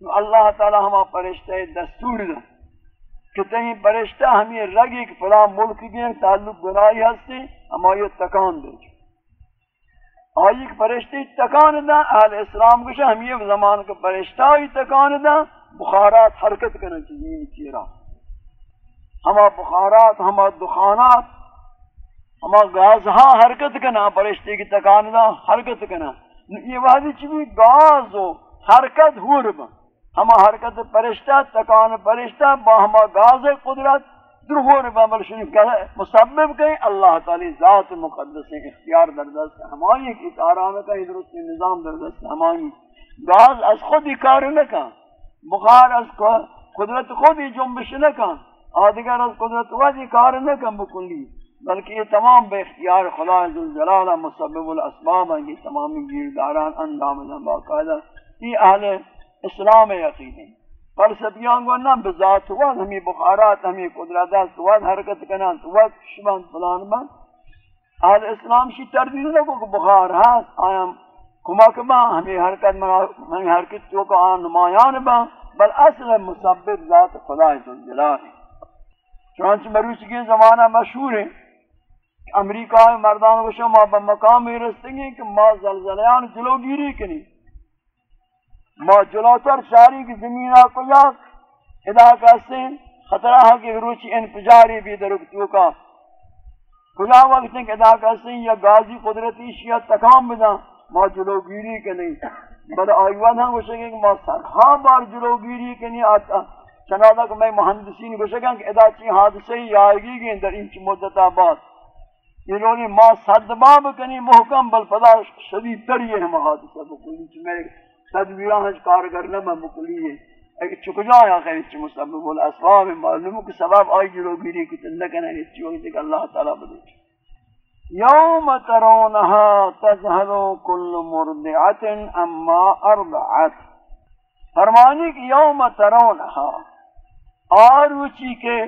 اللہ تعالی ہما پرشتہ دستور دا کہ تہیں پرشتہ ہمیں رگی کہ فلاں ملک گئے تعلق گناہی ہستے ہما یہ تکان دے۔ آئی کہ پرشتہ تکان دا اہل اسلام کشا ہم یہ زمان کے پرشتہ ہی تکان دا بخارات حرکت کرنا چاہیے چیرا ہما بخارات، ہما دخانات، ہما گازہاں حرکت کرنا پرشتے کی تکاندا حرکت کرنا یہ وحدی چوی گاز و حرکت ہو ربا ہما حرکت پرشتہ، تکان پرشتہ، با ہما گاز قدرت، در ہو ربا مرشنی مسبب کہیں، اللہ تعالی ذات مقدس اختیار در دست ہمائی کی کاران کا درست نظام در دست ہمائی گاز از خود ہی کار نکا، بخار از قدرت خود ہی جنبش نکا۔ آدگر از قدرت وحدی کار نکا بکلی، بلکہ یہ تمام بے اختیار خدا عزوجلال مسبب الاسباب ہیں، یہ تمامی گیرداران اندام دن باقاعدہ، یہ اہل اسلام یقین ہیں۔ فلسفیان کو نہ بذات ہوا ہمیں بخارات، ہمیں قدرات وقت حرکت کرنا وقت شبان فلان بان۔ اہل اسلام شی تردید نہ کو بخار ہے آیا کمک با، ہمیں حرکت ہمیں حرکت تو کو آن نمایان با، بل اصل مسبب ذات خدا عزوجلال چنانچہ مروچ کے زمانہ مشہور ہے امریکہ مردان کو شما با مقام رستگی کہ ما زلزلیان جلو گیری کنی ما جلوتر شہری کی زمین کو یاد ادا کہتے خطرہ ہے کہ روچی انفجاری بھی درکتیوں کا۔ کجا وقت ہیں کہ ادا کہتے ہیں یا غازی قدرتی شیعہ تکام بدا ما جلو گیری کنی بل آئیوان ہاں گوشے کہ ما سرخان بار جلو گیری کنی آتا چنانہ کہ میں مہندسین کو گوشے کہ ادا چی حادثے ہی آئے گی در انچ مدت آباد انہوں ما صد باب کنی محکم بل پدا شدید تر یہ ہم حادثہ بکلی چھ میرے تدبیران ہج کارگر نہ بکلی ہے ایک چک جایا خیر چھ مسبب الاسباب معلوم کہ سبب آئی جلو گیری کی تندکن ہے چھ وقت کہ اللہ تعالی بدے یوم ترونها تذهل كل مرضعه اما ارضعت فرمانی کہ یوم ترونها آروچی کے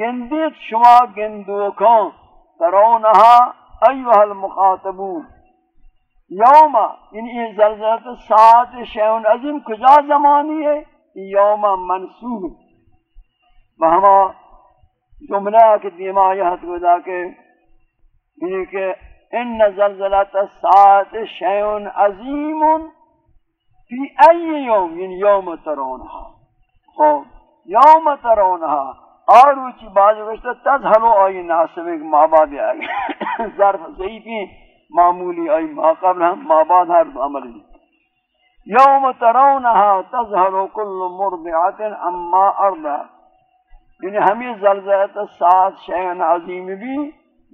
گندیت شما گندو کون ترونها ایها المخاطبون۔ یوم یعنی یہ زلزلت ساعت شیون عظیم کجا زمانی ہے؟ یوم منصوب۔ وہما جملہ کے دیما یہت گدا کے یعنی کہ ان زلزلت ساعت شیون عظیم فی ای یوم یعنی یوم ترونها خوب۔ یوم ترونها اور اچھی باز وشتا تذہلو آئی ناسب ایک ماباد آئی ظرف ضعیفی، معمولی آئی ما قبل ہم ماباد ہر عمل دی. یوم ترونها تذہلو کل مرضعات اما ارضا یعنی ہمیں زلزلت سات شہن عظیم بھی.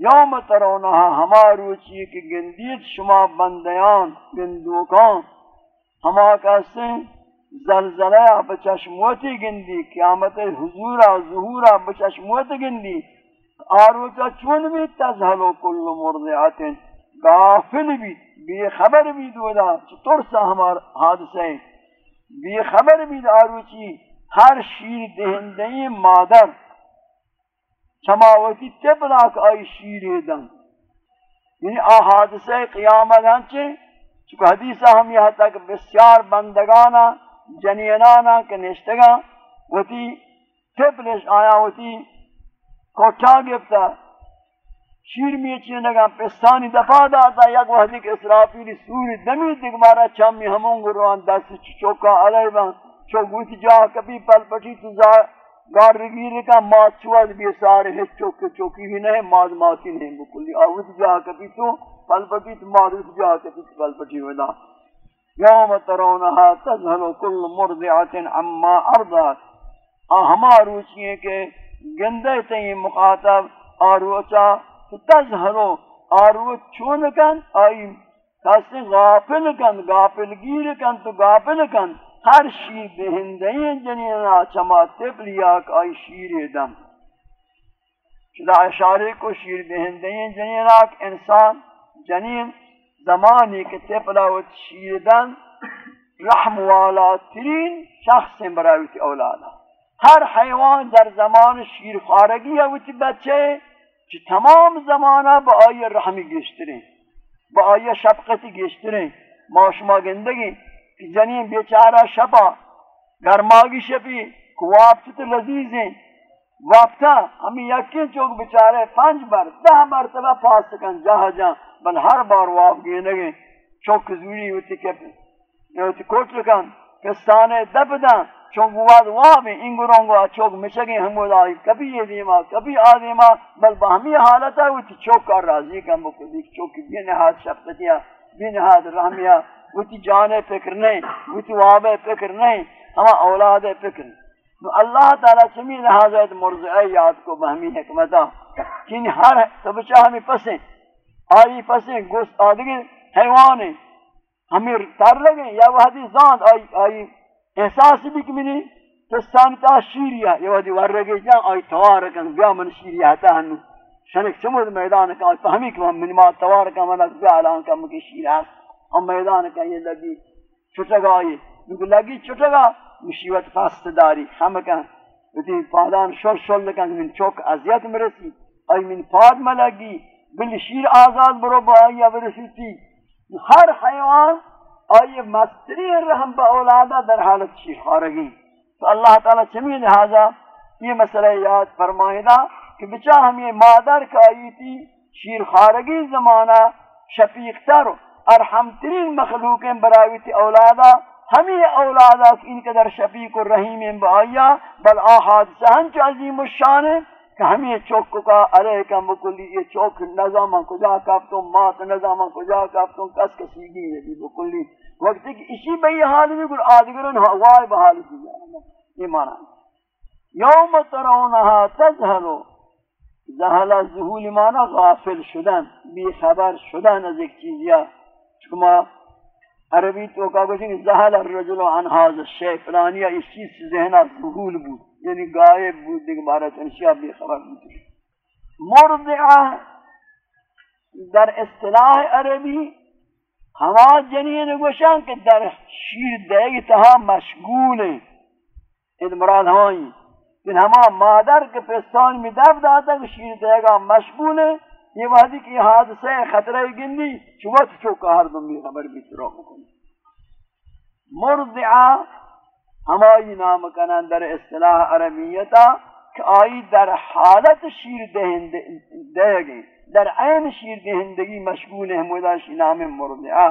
یوم ترونها ہما روچی کی گندیت شما بندیان، گندوکان. ہما کہتے ہیں زلزلہ بچشموتی گندی، قیامت حضورا ظہورا بچشموت گندی۔ آروچا چون بھی تزہلو کل مرضعات غافل بھی بے خبر بھی دودا چطور سا ہمار حادثہ بے خبر بھی آروچی ہر شیر دہندہی مادر۔ چماوتی تبناک آئی شیر دن۔ یعنی آ حادثہ قیامت ہنچے چکہ حدیثہ ہم یہاں تک بسیار بندگانا جنینانا کے نشتگا، وتی تپلش آیا، وتی کوٹا گفتا، شیر میچی نگا پستانی دفا داتا، یک وحدی کے اسرافیلی سوری دمی دگمارا چامی ہمون گروان دست چوکا علی بان چوک وتی جا کبھی پل پٹی تو گار رگیر کا مات چواد بھی سارے ہے چوک چوکی بھی نہیں ماد ماتی نہیں، بکلی آوت جا کبھی تو پل پٹی تو ماد جا کبھی پل پٹی ہونا یوم ترونها تذهل كل مرضعة عما ارضعت ہما روچی ہیں کہ گندے تئیں مخاطب آروچا تذهلو آروچ چون کن، آئی تاسی غافل کن غافل گیر کن تو غافل کن۔ ہر شیر بہندین جنینا چما تبلیاک آئی شیر دم۔ چلا اشارے کو شیر بہندین جنیناک انسان جنین زمانی که تفلوت شیدن رحم والاترین شخص برای اوتی اولاد. هر حیوان در زمان شیرخارگی اوتی بچه که تمام زمانه با آیه رحمی گشترین با آیه شبقتی گشترین. ما شما گندگی که جنین بیچاره شبا گرماگی شپی که وابتت لذیذی. وابتا همین یکی چوک بیچاره پنج بر ده مرتبه پاس کن جا بل ہر بار واپ گئے نگے چوک زوری ہوتی کپی ہوتی کوٹ لکن کستانے دب دن چونک واد وہاں میں انگرونگو چوک مشگیں ہمود آئی کبھی یہ دیما کبھی آدیما بل بہمی حالتا ہوتی چوک کر راضی کم بکلی، چوک بی نہاد شفقتیا بی نہاد رحمیہ ہوتی جانے فکر نہیں ہوتی وابے فکر نہیں ہما اولاد فکر نہیں اللہ تعالی چمی لہذا مرضعہ یاد کو، بہمی حکمتا کہ ہر سبچہ ہمیں پسیں آئی پسیں گوست آدھگی حیوانے ہمیں تر لگیں، یا وحدی زاند۔ آئی آئی، احساس بھی کمینی پستانی تا شیریا۔ یا وحدی ورگی جان آئی توارکن بیا من شیریا تا ہنو۔ شنک چمود میدان کا آئی فہمی کہ من ما توارکن من بیا اعلان کا مکی شیریا ہم میدان کا یہ لگی چھٹگا آئی لگی چھٹگا مشیوت فاست داری ہم کن پادان شل شل لکن من چوک ازیت مرسی۔ ای من پاد ملگی بل شیر آزاد برو با آیا برسیتی. ہر حیوان آئی مستری رحم با اولادا در حالت شیر خارگی. تو اللہ تعالی چمی لہذا یہ مسئلہ یاد فرمائدہ کہ بچا ہم یہ مادر کا آئی تھی شیر خارگی زمانہ شفیقتر ارحمترین مخلوقیں براوی تھی اولادا، ہمیں اولادا ان قدر شفیق و رحیم بایا بل آہاد سہن چو عظیم الشان ہے. کہ ہمیں چوک کا علیہ کا مکلی یہ چوک نظام کجا کافتوں مات نظام کجا کافتوں کس کسی گی ہے بھی مکلی وقت کہ اسی بئی حال میں کل آدگرن ہوائے بحال کی جائے یہ مانا۔ یوم ترونہا تزہلو زہلا زہول مانا غافل شدن بی خبر شدن از ایک چیز یا چکما عربی تو کا گوشیں زہل الرجل عن هذا الشيء. فلانیہ اس چیز سے ظہول بود. یعنی غائب بود. دیکھ بارت انشاء بھی خبر بود. مرضعہ در اصطلاح عربی ہما جنین گوشن کہ در شیر دیگی تہا مشغول ہیں ان مراد ہمائی کہ ہما مادر کے پستان میں دب داتا کہ شیر دیگا مشغول. ہیں یہ وحدی کی حادثہ خطرہ گندی چوت چوکا ہر دن خبر بھی سرو مکنی مرضعہ ہمائی نام کنن در اصطلاح عربیتا کہ آئی در حالت شیر دے گئی در عین شیر دہندگی مشغول ہے مداشی نام مرضعہ۔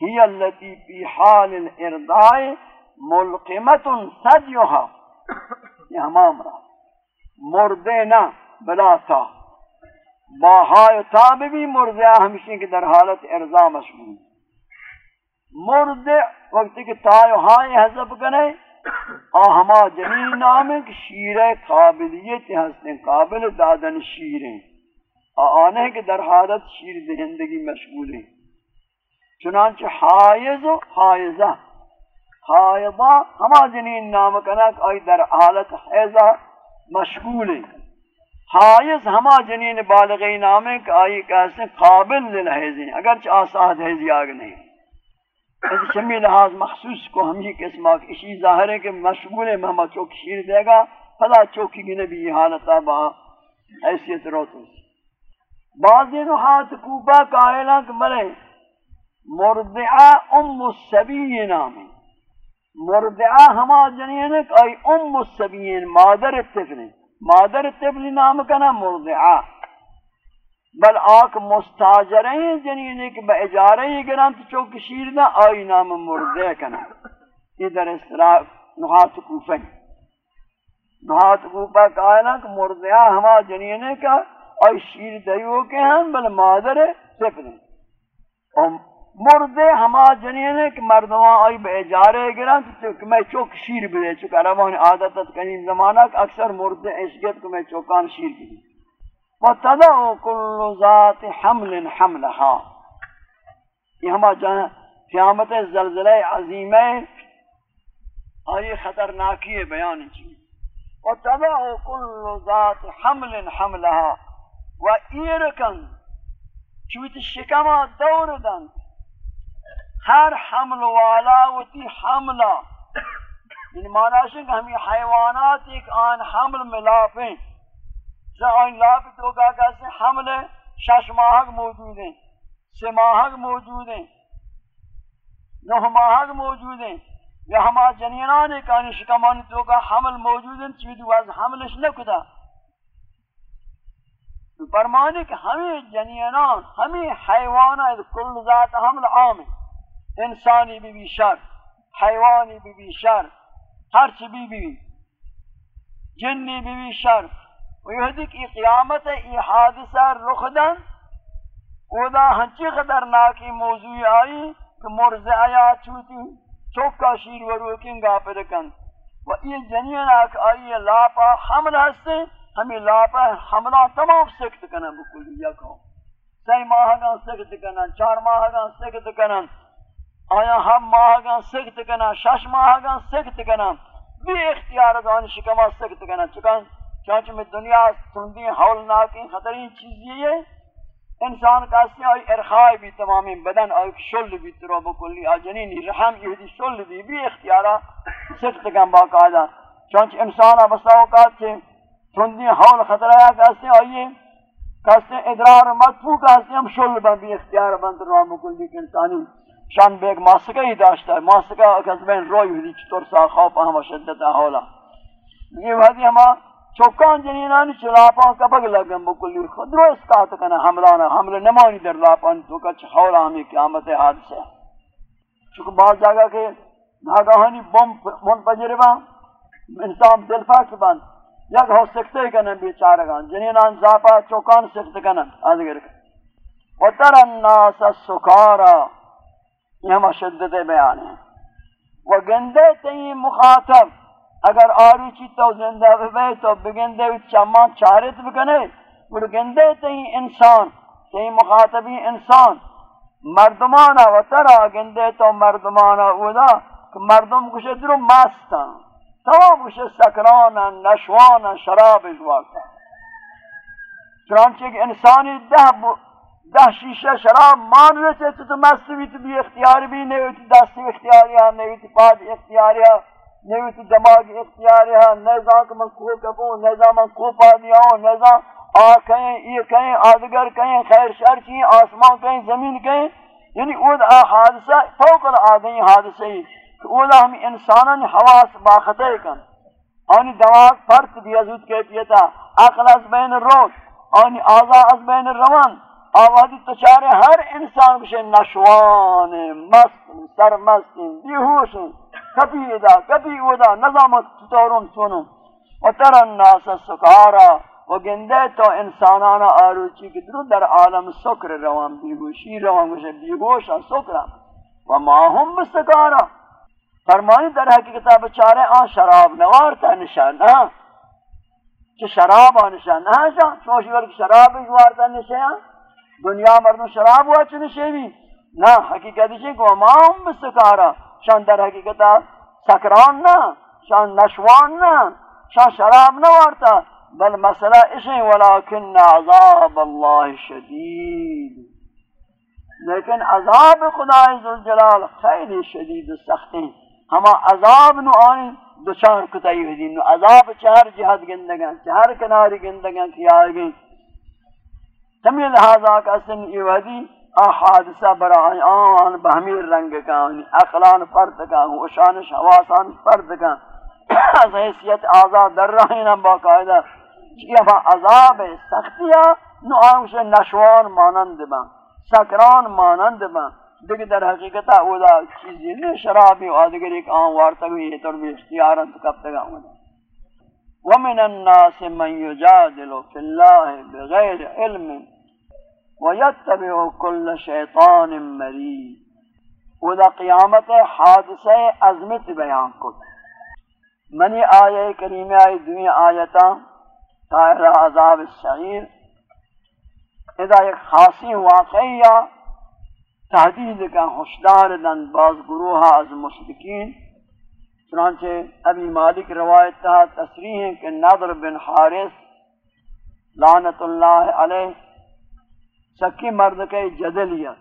ہی اللتی فی حال الارضاء ملقمت سجیوها یہ ہمام رہا مردینا بلا تا باہائے تاب بھی مردہ ہمشی کی در حالت ارضا مشمول مردہ وقت کی تائیو ہائے حضب کنے آہما جنین نام ہے کہ شیر قابلیت ہستیں قابل دادن شیریں آنے کہ در حالت شیر دہندگی مشغول ہیں چنانچہ حائز و حائزہ حائضہ ہما جنین نام کنا کہ آئی در حالت حائزہ مشغول ہیں حائز ہما جنین بالغی نامے کہ آئی کہتے قابل للحیزیں اگرچہ آساد حیزی آگ نہیں۔ اس شمی لحاظ مخصوص کو ہم ہی قسمہ اسی ظاہر ہے کہ مشغول ہے چوک شیر دے گا، فلا چوکی گنے بھی یہ حالتا با حیثیت روتو بعض نحات کوبا قائلہ کہ بلے مردعہ ام السبی نامی۔ مردعہ ہما جنین کہ آئی ام السبیین مادر اتفنیں مادر تبلی نام کنا مرضعہ، بل آک مستاجرین جنین یعنی ایک با اجارہی گرانت چوک شیر دا آئی نام مرضع کنا یہ در اصطلاح نحات کوفہ نحات کوفہ کہنا کہ مرضعہ ہما جنین کا آئی شیر دیو کے ہیں، بل مادر سفر اور مردے ہما جنین ہے کہ مردمان آئی بے اجارے گران تو میں چوک شیر بھی چکا روان عادت کنیم زمانہ کہ اکثر مردے عشقیت کو میں چوکان شیر بھی وَتَدَعُ كُلُّ ذَاتِ حَمْلٍ حَمْلَهَا یہ ہما جہاں قیامت زلزلہ عظیم ہے آئی خطرناکی ہے بیان چیز و تبع کل ذات حمل حملها چویت شکما دور دن ہر حمل والا وتی حملہ ان یعنی معنی ہے کہ ہمیں حیوانات ایک آن حمل میں لافیں۔ سے آن لاپ تو کا کیسے حمل شش ماہک موجود ہیں سے ماہک موجود ہیں نہ ماہک موجود ہیں۔ یا ہما جنینان ایک آن شکمان تو کا حمل موجود ہیں چوید واز حملش نہ کدا فرمانے کہ ہمیں جنینان، ہمیں حیوانات کل ذات حمل عام ہیں۔ انسانی بھی بھی شر، حیوانی بھی بھی شر، ہر چی بی بی، جنی بی بی شر۔ و یہ دیکھ ای قیامت ای حادثہ رخ دن۔ او دا ہنچی خطرناکی موضوع آئی کہ مرز آیات چوتی، چوکا شیر و روکن گا پر کن۔ و ای جنین آک آئی لاپا حمل ہستے ہمیں لاپا حملہ تمام سکت کنن بکلی یکو۔ سی ماہ گا سکت کنن، چار ماہ گا سکت کنن۔ آیا ہم ماہگاں سکت کنا، شش ماہگاں سکت کنا؟ بھی اختیار دان شکما سکت کنا۔ چکن چانچہ میں دنیا سندی حول ناکی خطرین چیز یہ ہے۔ انسان کا اسی آئی ارخائی بھی تمامی بدن، آئی شل بھی ترو بکلی آجنینی رحم یہ دی شل بھی بھی اختیارا سکت کن باقاعدہ۔ چانچہ انسان بسا اوقات سے سندی حول خطرہ کا اسی آئیے کہتے ادرار مدفوع کا اسی ہم شل بھی اختیار بند رو بکلی انسانی شان بیگ ماسکه ای داشته ماسکه از بین روی هدی چطور سا خواب همه شدت حولا یہ وحدی ہما چوکان جنینانی چھ لاپان لگن بکلی خود رو اسکات کنا حملانا حمل نمانی در لاپان تو کچھ حولا ہمیں قیامت حادثہ چونکہ بعض جگہ کے ناگاہانی بم منفجر با انسان دل پاک بند یک ہو سکتے کنن بیچارگان جنینان زاپا چوکان سکتے کنن آدھگر وَتَرَ النَّاسَ السُّكَارَ یہ ہم شدت بیان وہ گندے تئی مخاطب. اگر آری چی تو زندہ بے تو بگندے چمان چارت بکنے وہ گندے تئی انسان تئی مخاطبی انسان. مردمانا و ترا گندے تو مردمانا اودا کہ مردم کچھ درو ماستا تمام کچھ سکرانا نشوانا شراب جواتا چنانچہ کہ انسانی ده ده شیشه شراب مان رسے تو تو مستوی تو بھی اختیار بھی نہیں ہوتی دست اختیاری ہاں نہیں ہوتی پاد اختیاری ہاں نہیں ہوتی دماغ اختیاری ہاں نیزان کہ من کو کپوں نیزان من کو پا دیا ہوں نیزان آ کہیں یہ کہیں، آدگر کہیں، خیر شر کی آسمان کہیں، زمین کہیں. یعنی اود آ حادثہ فوق العادی حادثہ ہی، کہ اولا ہم انسانان حواس باختے کن. آنی دماغ فرق بھی ازود کیفیتا، عقل از بین روش آنی آزا از بین روان. آوازی تچارے ہر انسان بشے نشوان مست سرمست بیہوش کبھی ادا کبھی ادا، نظامت تطورن سنن و تر الناس سکارا۔ و گندے تو انسانانا آروچی کی درو در عالم سکر روان بیہوشی روان بشے بیہوش سکر و ما ہم بسکارا۔ فرمانی در حقیقتا بچارے آن شراب نوارتا نشان ہاں کہ شراب آنشان ہاں شان چوشی ورک شراب نوارتا نشان۔ دنیا مردم شراب ہوا چنی شیوی نا حقیقت کہ امام بسکارا شان در حقیقت سکران نا شان نشوان نا شان شراب نہ وارتا بل مسئلہ اسے ولیکن عذاب اللہ شدید. لیکن عذاب خدا عزوجلال خیلی شدید و سخت ہیں ہما عذاب نو آئیں دو چار کتائی ہوئی نو عذاب چہر جہد گندگان چہر کناری گندگان کی آئے ہمیں لہذا کا سن ایوادی آ حادثہ برای آن بہمیر رنگ کا اقلان فرد کا ہوشان حواسان فرد کا از حیثیت آزاد در رہینا باقاعدہ یہ عذاب سختیا نو آنش نشوان مانند با، سکران مانند با۔ دیکھ در حقیقت اولا چیزی نہیں شرابی و آدگر ایک آن وارتا ہوئی ہے تو بھی اختیارا تو کب تک آمد ومن الناس من يجادل في الله بغير علم. ويتبع كل شيطان مريد۔ وذا قیامت حادثہ عظمت بیان کو منی آیہ کریمہ آئی دوئی آیتا طائرہ عذاب السعیر۔ اذا ایک خاصی واقعیہ تحدید کا حشدار دن باز گروہ از مشرکین۔ چنانچہ ابھی مالک روایت تھا، تصریح ہے کہ نادر بن حارث لعنت اللہ علیہ سکی مرد کے جدلیت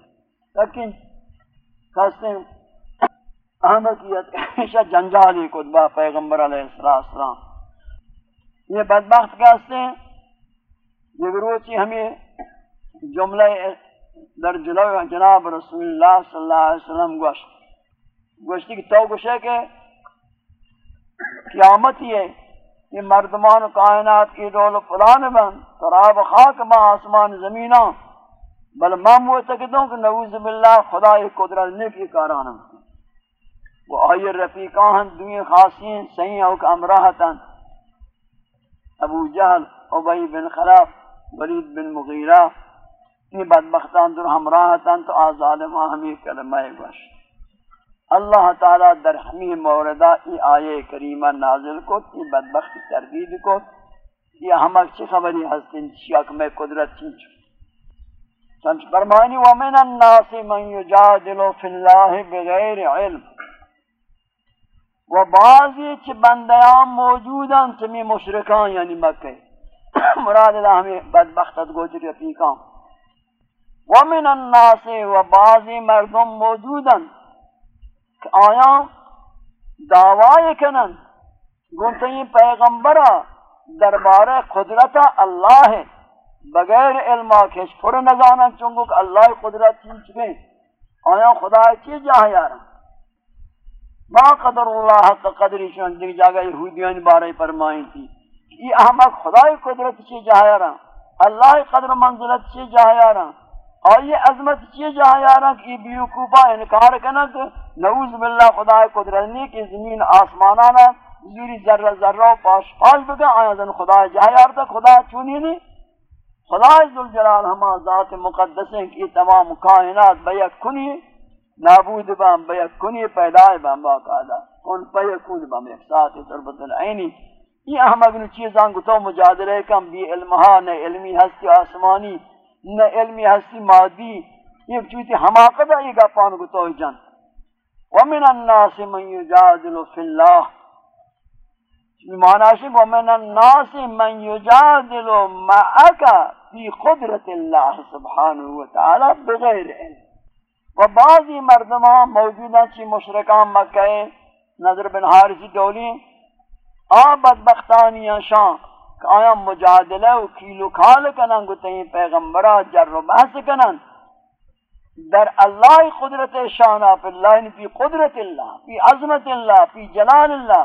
لیکن کہتے احمقیت ہمیشہ جنجالی کتبہ پیغمبر علیہ السلام یہ بدبخت کہتے ہیں یہ روچی ہمیں جملہ در جلو جناب رسول اللہ صلی اللہ علیہ وسلم گوشت۔ گوشتی کہ تو گوشے کہ قیامت یہ کہ مردمان کائنات کی دول فلان بن، تراب خاک با آسمان زمینہ بل میں معتقدوں کہ نعوذ باللہ خدا قدرت نیکی کارانم وہ آئی رفیقان دوئی خاصین سیئں اوک امراحتاً ابو جہل عبی بن خلاف، ولید بن مغیرہ، یہ بدبختان در ہمراہتاً تو آزاد ہمیں کلمہ گوشت اللہ تعالی در ہمی موردہ ای آیے کریمہ نازل کو ای بدبخت تردید کو یہ ہمک چی خبری ہستن شیعک میں قدرت چنچ۔ چنچ فرمائنی، ومن الناس من یجادل فی اللہ بغیر علم۔ و بعضی چی بندیان موجودن چمی مشرکان یعنی مکہ مراد اللہ ہمیں بدبختت گوچر یپیکان ومن الناس و بعضی مردم موجودن کہ آیا دعوی کنن گونتے پیغمبرہ دربار قدرت اللہ ہے۔ بغیر علمہ کش پر نزانا چونگو کہ اللہ قدرت چین چکے آیا خدا چی جاہ یارا؟ ما قدر اللہ حق قدری چون دیکھ جاگا یہودیان بارے فرمائیں تھی۔ یہ احمد خدا قدرت چی جاہ یارا۔ اللہ قدر منزلت چی جاہ یارا۔ آئیے عظمت چیئے جہاں یارا کہ یہ بیوکوبا انکار کرنا کہ نعوذ باللہ خدا قدرت نے کہ زمین آسمانانا، زیری ذرہ ذرہ پاش پاش بگا، آیا دن خدا جہاں یارتا خدا چونی نہیں۔ خدا ذوالجلال ہما ذات مقدس ہیں کہ تمام کائنات بیک کنی، نابود بام بیک کنی پیدای بام باقاعدہ کن پیکون بام ایک ساتھ تربت العینی۔ یہ احمد نے چیزاں گتو مجادلے کم بھی علمہا نے علمی ہستی آسمانی، نہ علمی ہستی مادی۔ یہ چوتی حماقت ہے یہ گپان کو تو جان ومن الناس من یجادل فی اللہ۔ معنی ہے ومن الناس من یجادل معک فی قدرت اللہ سبحانہ وتعالی بغیر علم. و بعضی مردمان موجودہ چی مشرکان مکہ نظر بن حارسی دولی آ بدبختانی شان، کہ آیا مجادلہ و کیلو کھال کنن گو تین پیغمبرہ، جر و بحث کنن. در اللہ قدرت شانہ پی اللہ یعنی پی قدرت اللہ پی عظمت اللہ پی جلال اللہ.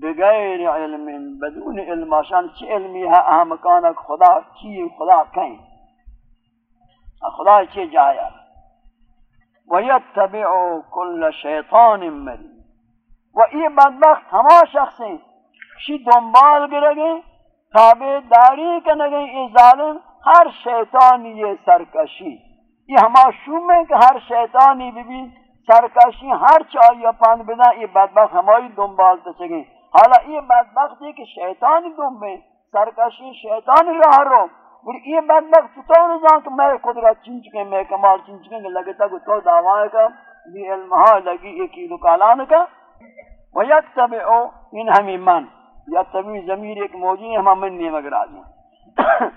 بغیر علم، بدون علم شان چی علمی ہے؟ احمقانک خدا چی خدا کہیں؟ خدا چی جایا وَيَتَّبِعُ كُلَّ شَيْطَانٍ مَرِيم و یہ بدبخت ہما شخص ہیں شی دنبال گرگیں تابع داری کنگے یہ ظالم، ہر شیطانی یہ سرکشی. یہ ہما شوم ہے کہ ہر شیطانی بھی بھی سرکشی، ہر چاہیے پاند بنا یہ بدبخت ہماری دنبال تچگیں. حالا یہ بدبخت ہے کہ شیطانی دن میں سرکشی شیطانی راہ رو اور یہ بدبخت تو نہ جان کہ میں قدرت چن چکے میں کمال چن چکے لگتا کہ تو دعوی کا بھی علمہ لگی ایک کیلو کالان کا ویتبعو ان ہمیں من. یا طبی ضمیر ایک موجود ہے ہم من نہیں مگر آجیں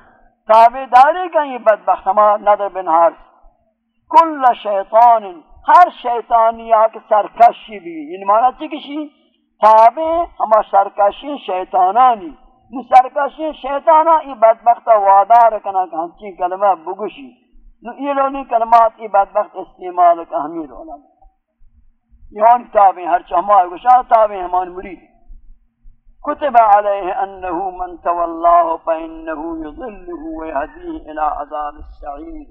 تابع داری کا یہ بدبخت ہما ندر بن حارس کل شیطان ہر شیطانی آکے سرکشی بھی یعنی مانا چی کشی؟ تابع ہما سرکشی شیطانانی. نو سرکشی شیطانا یہ بدبخت وعدہ رکنا کہ ہنچی کلمہ بگوشی. نو یہ لونی کلمات یہ بدبخت استعمال کا ہمیں رولا یہاں تابع ہر چاہما گوشا تابع ہمان مرید. كتب عليه أنه من تولاه فإنه يضله ويهديه إلى عذاب السعير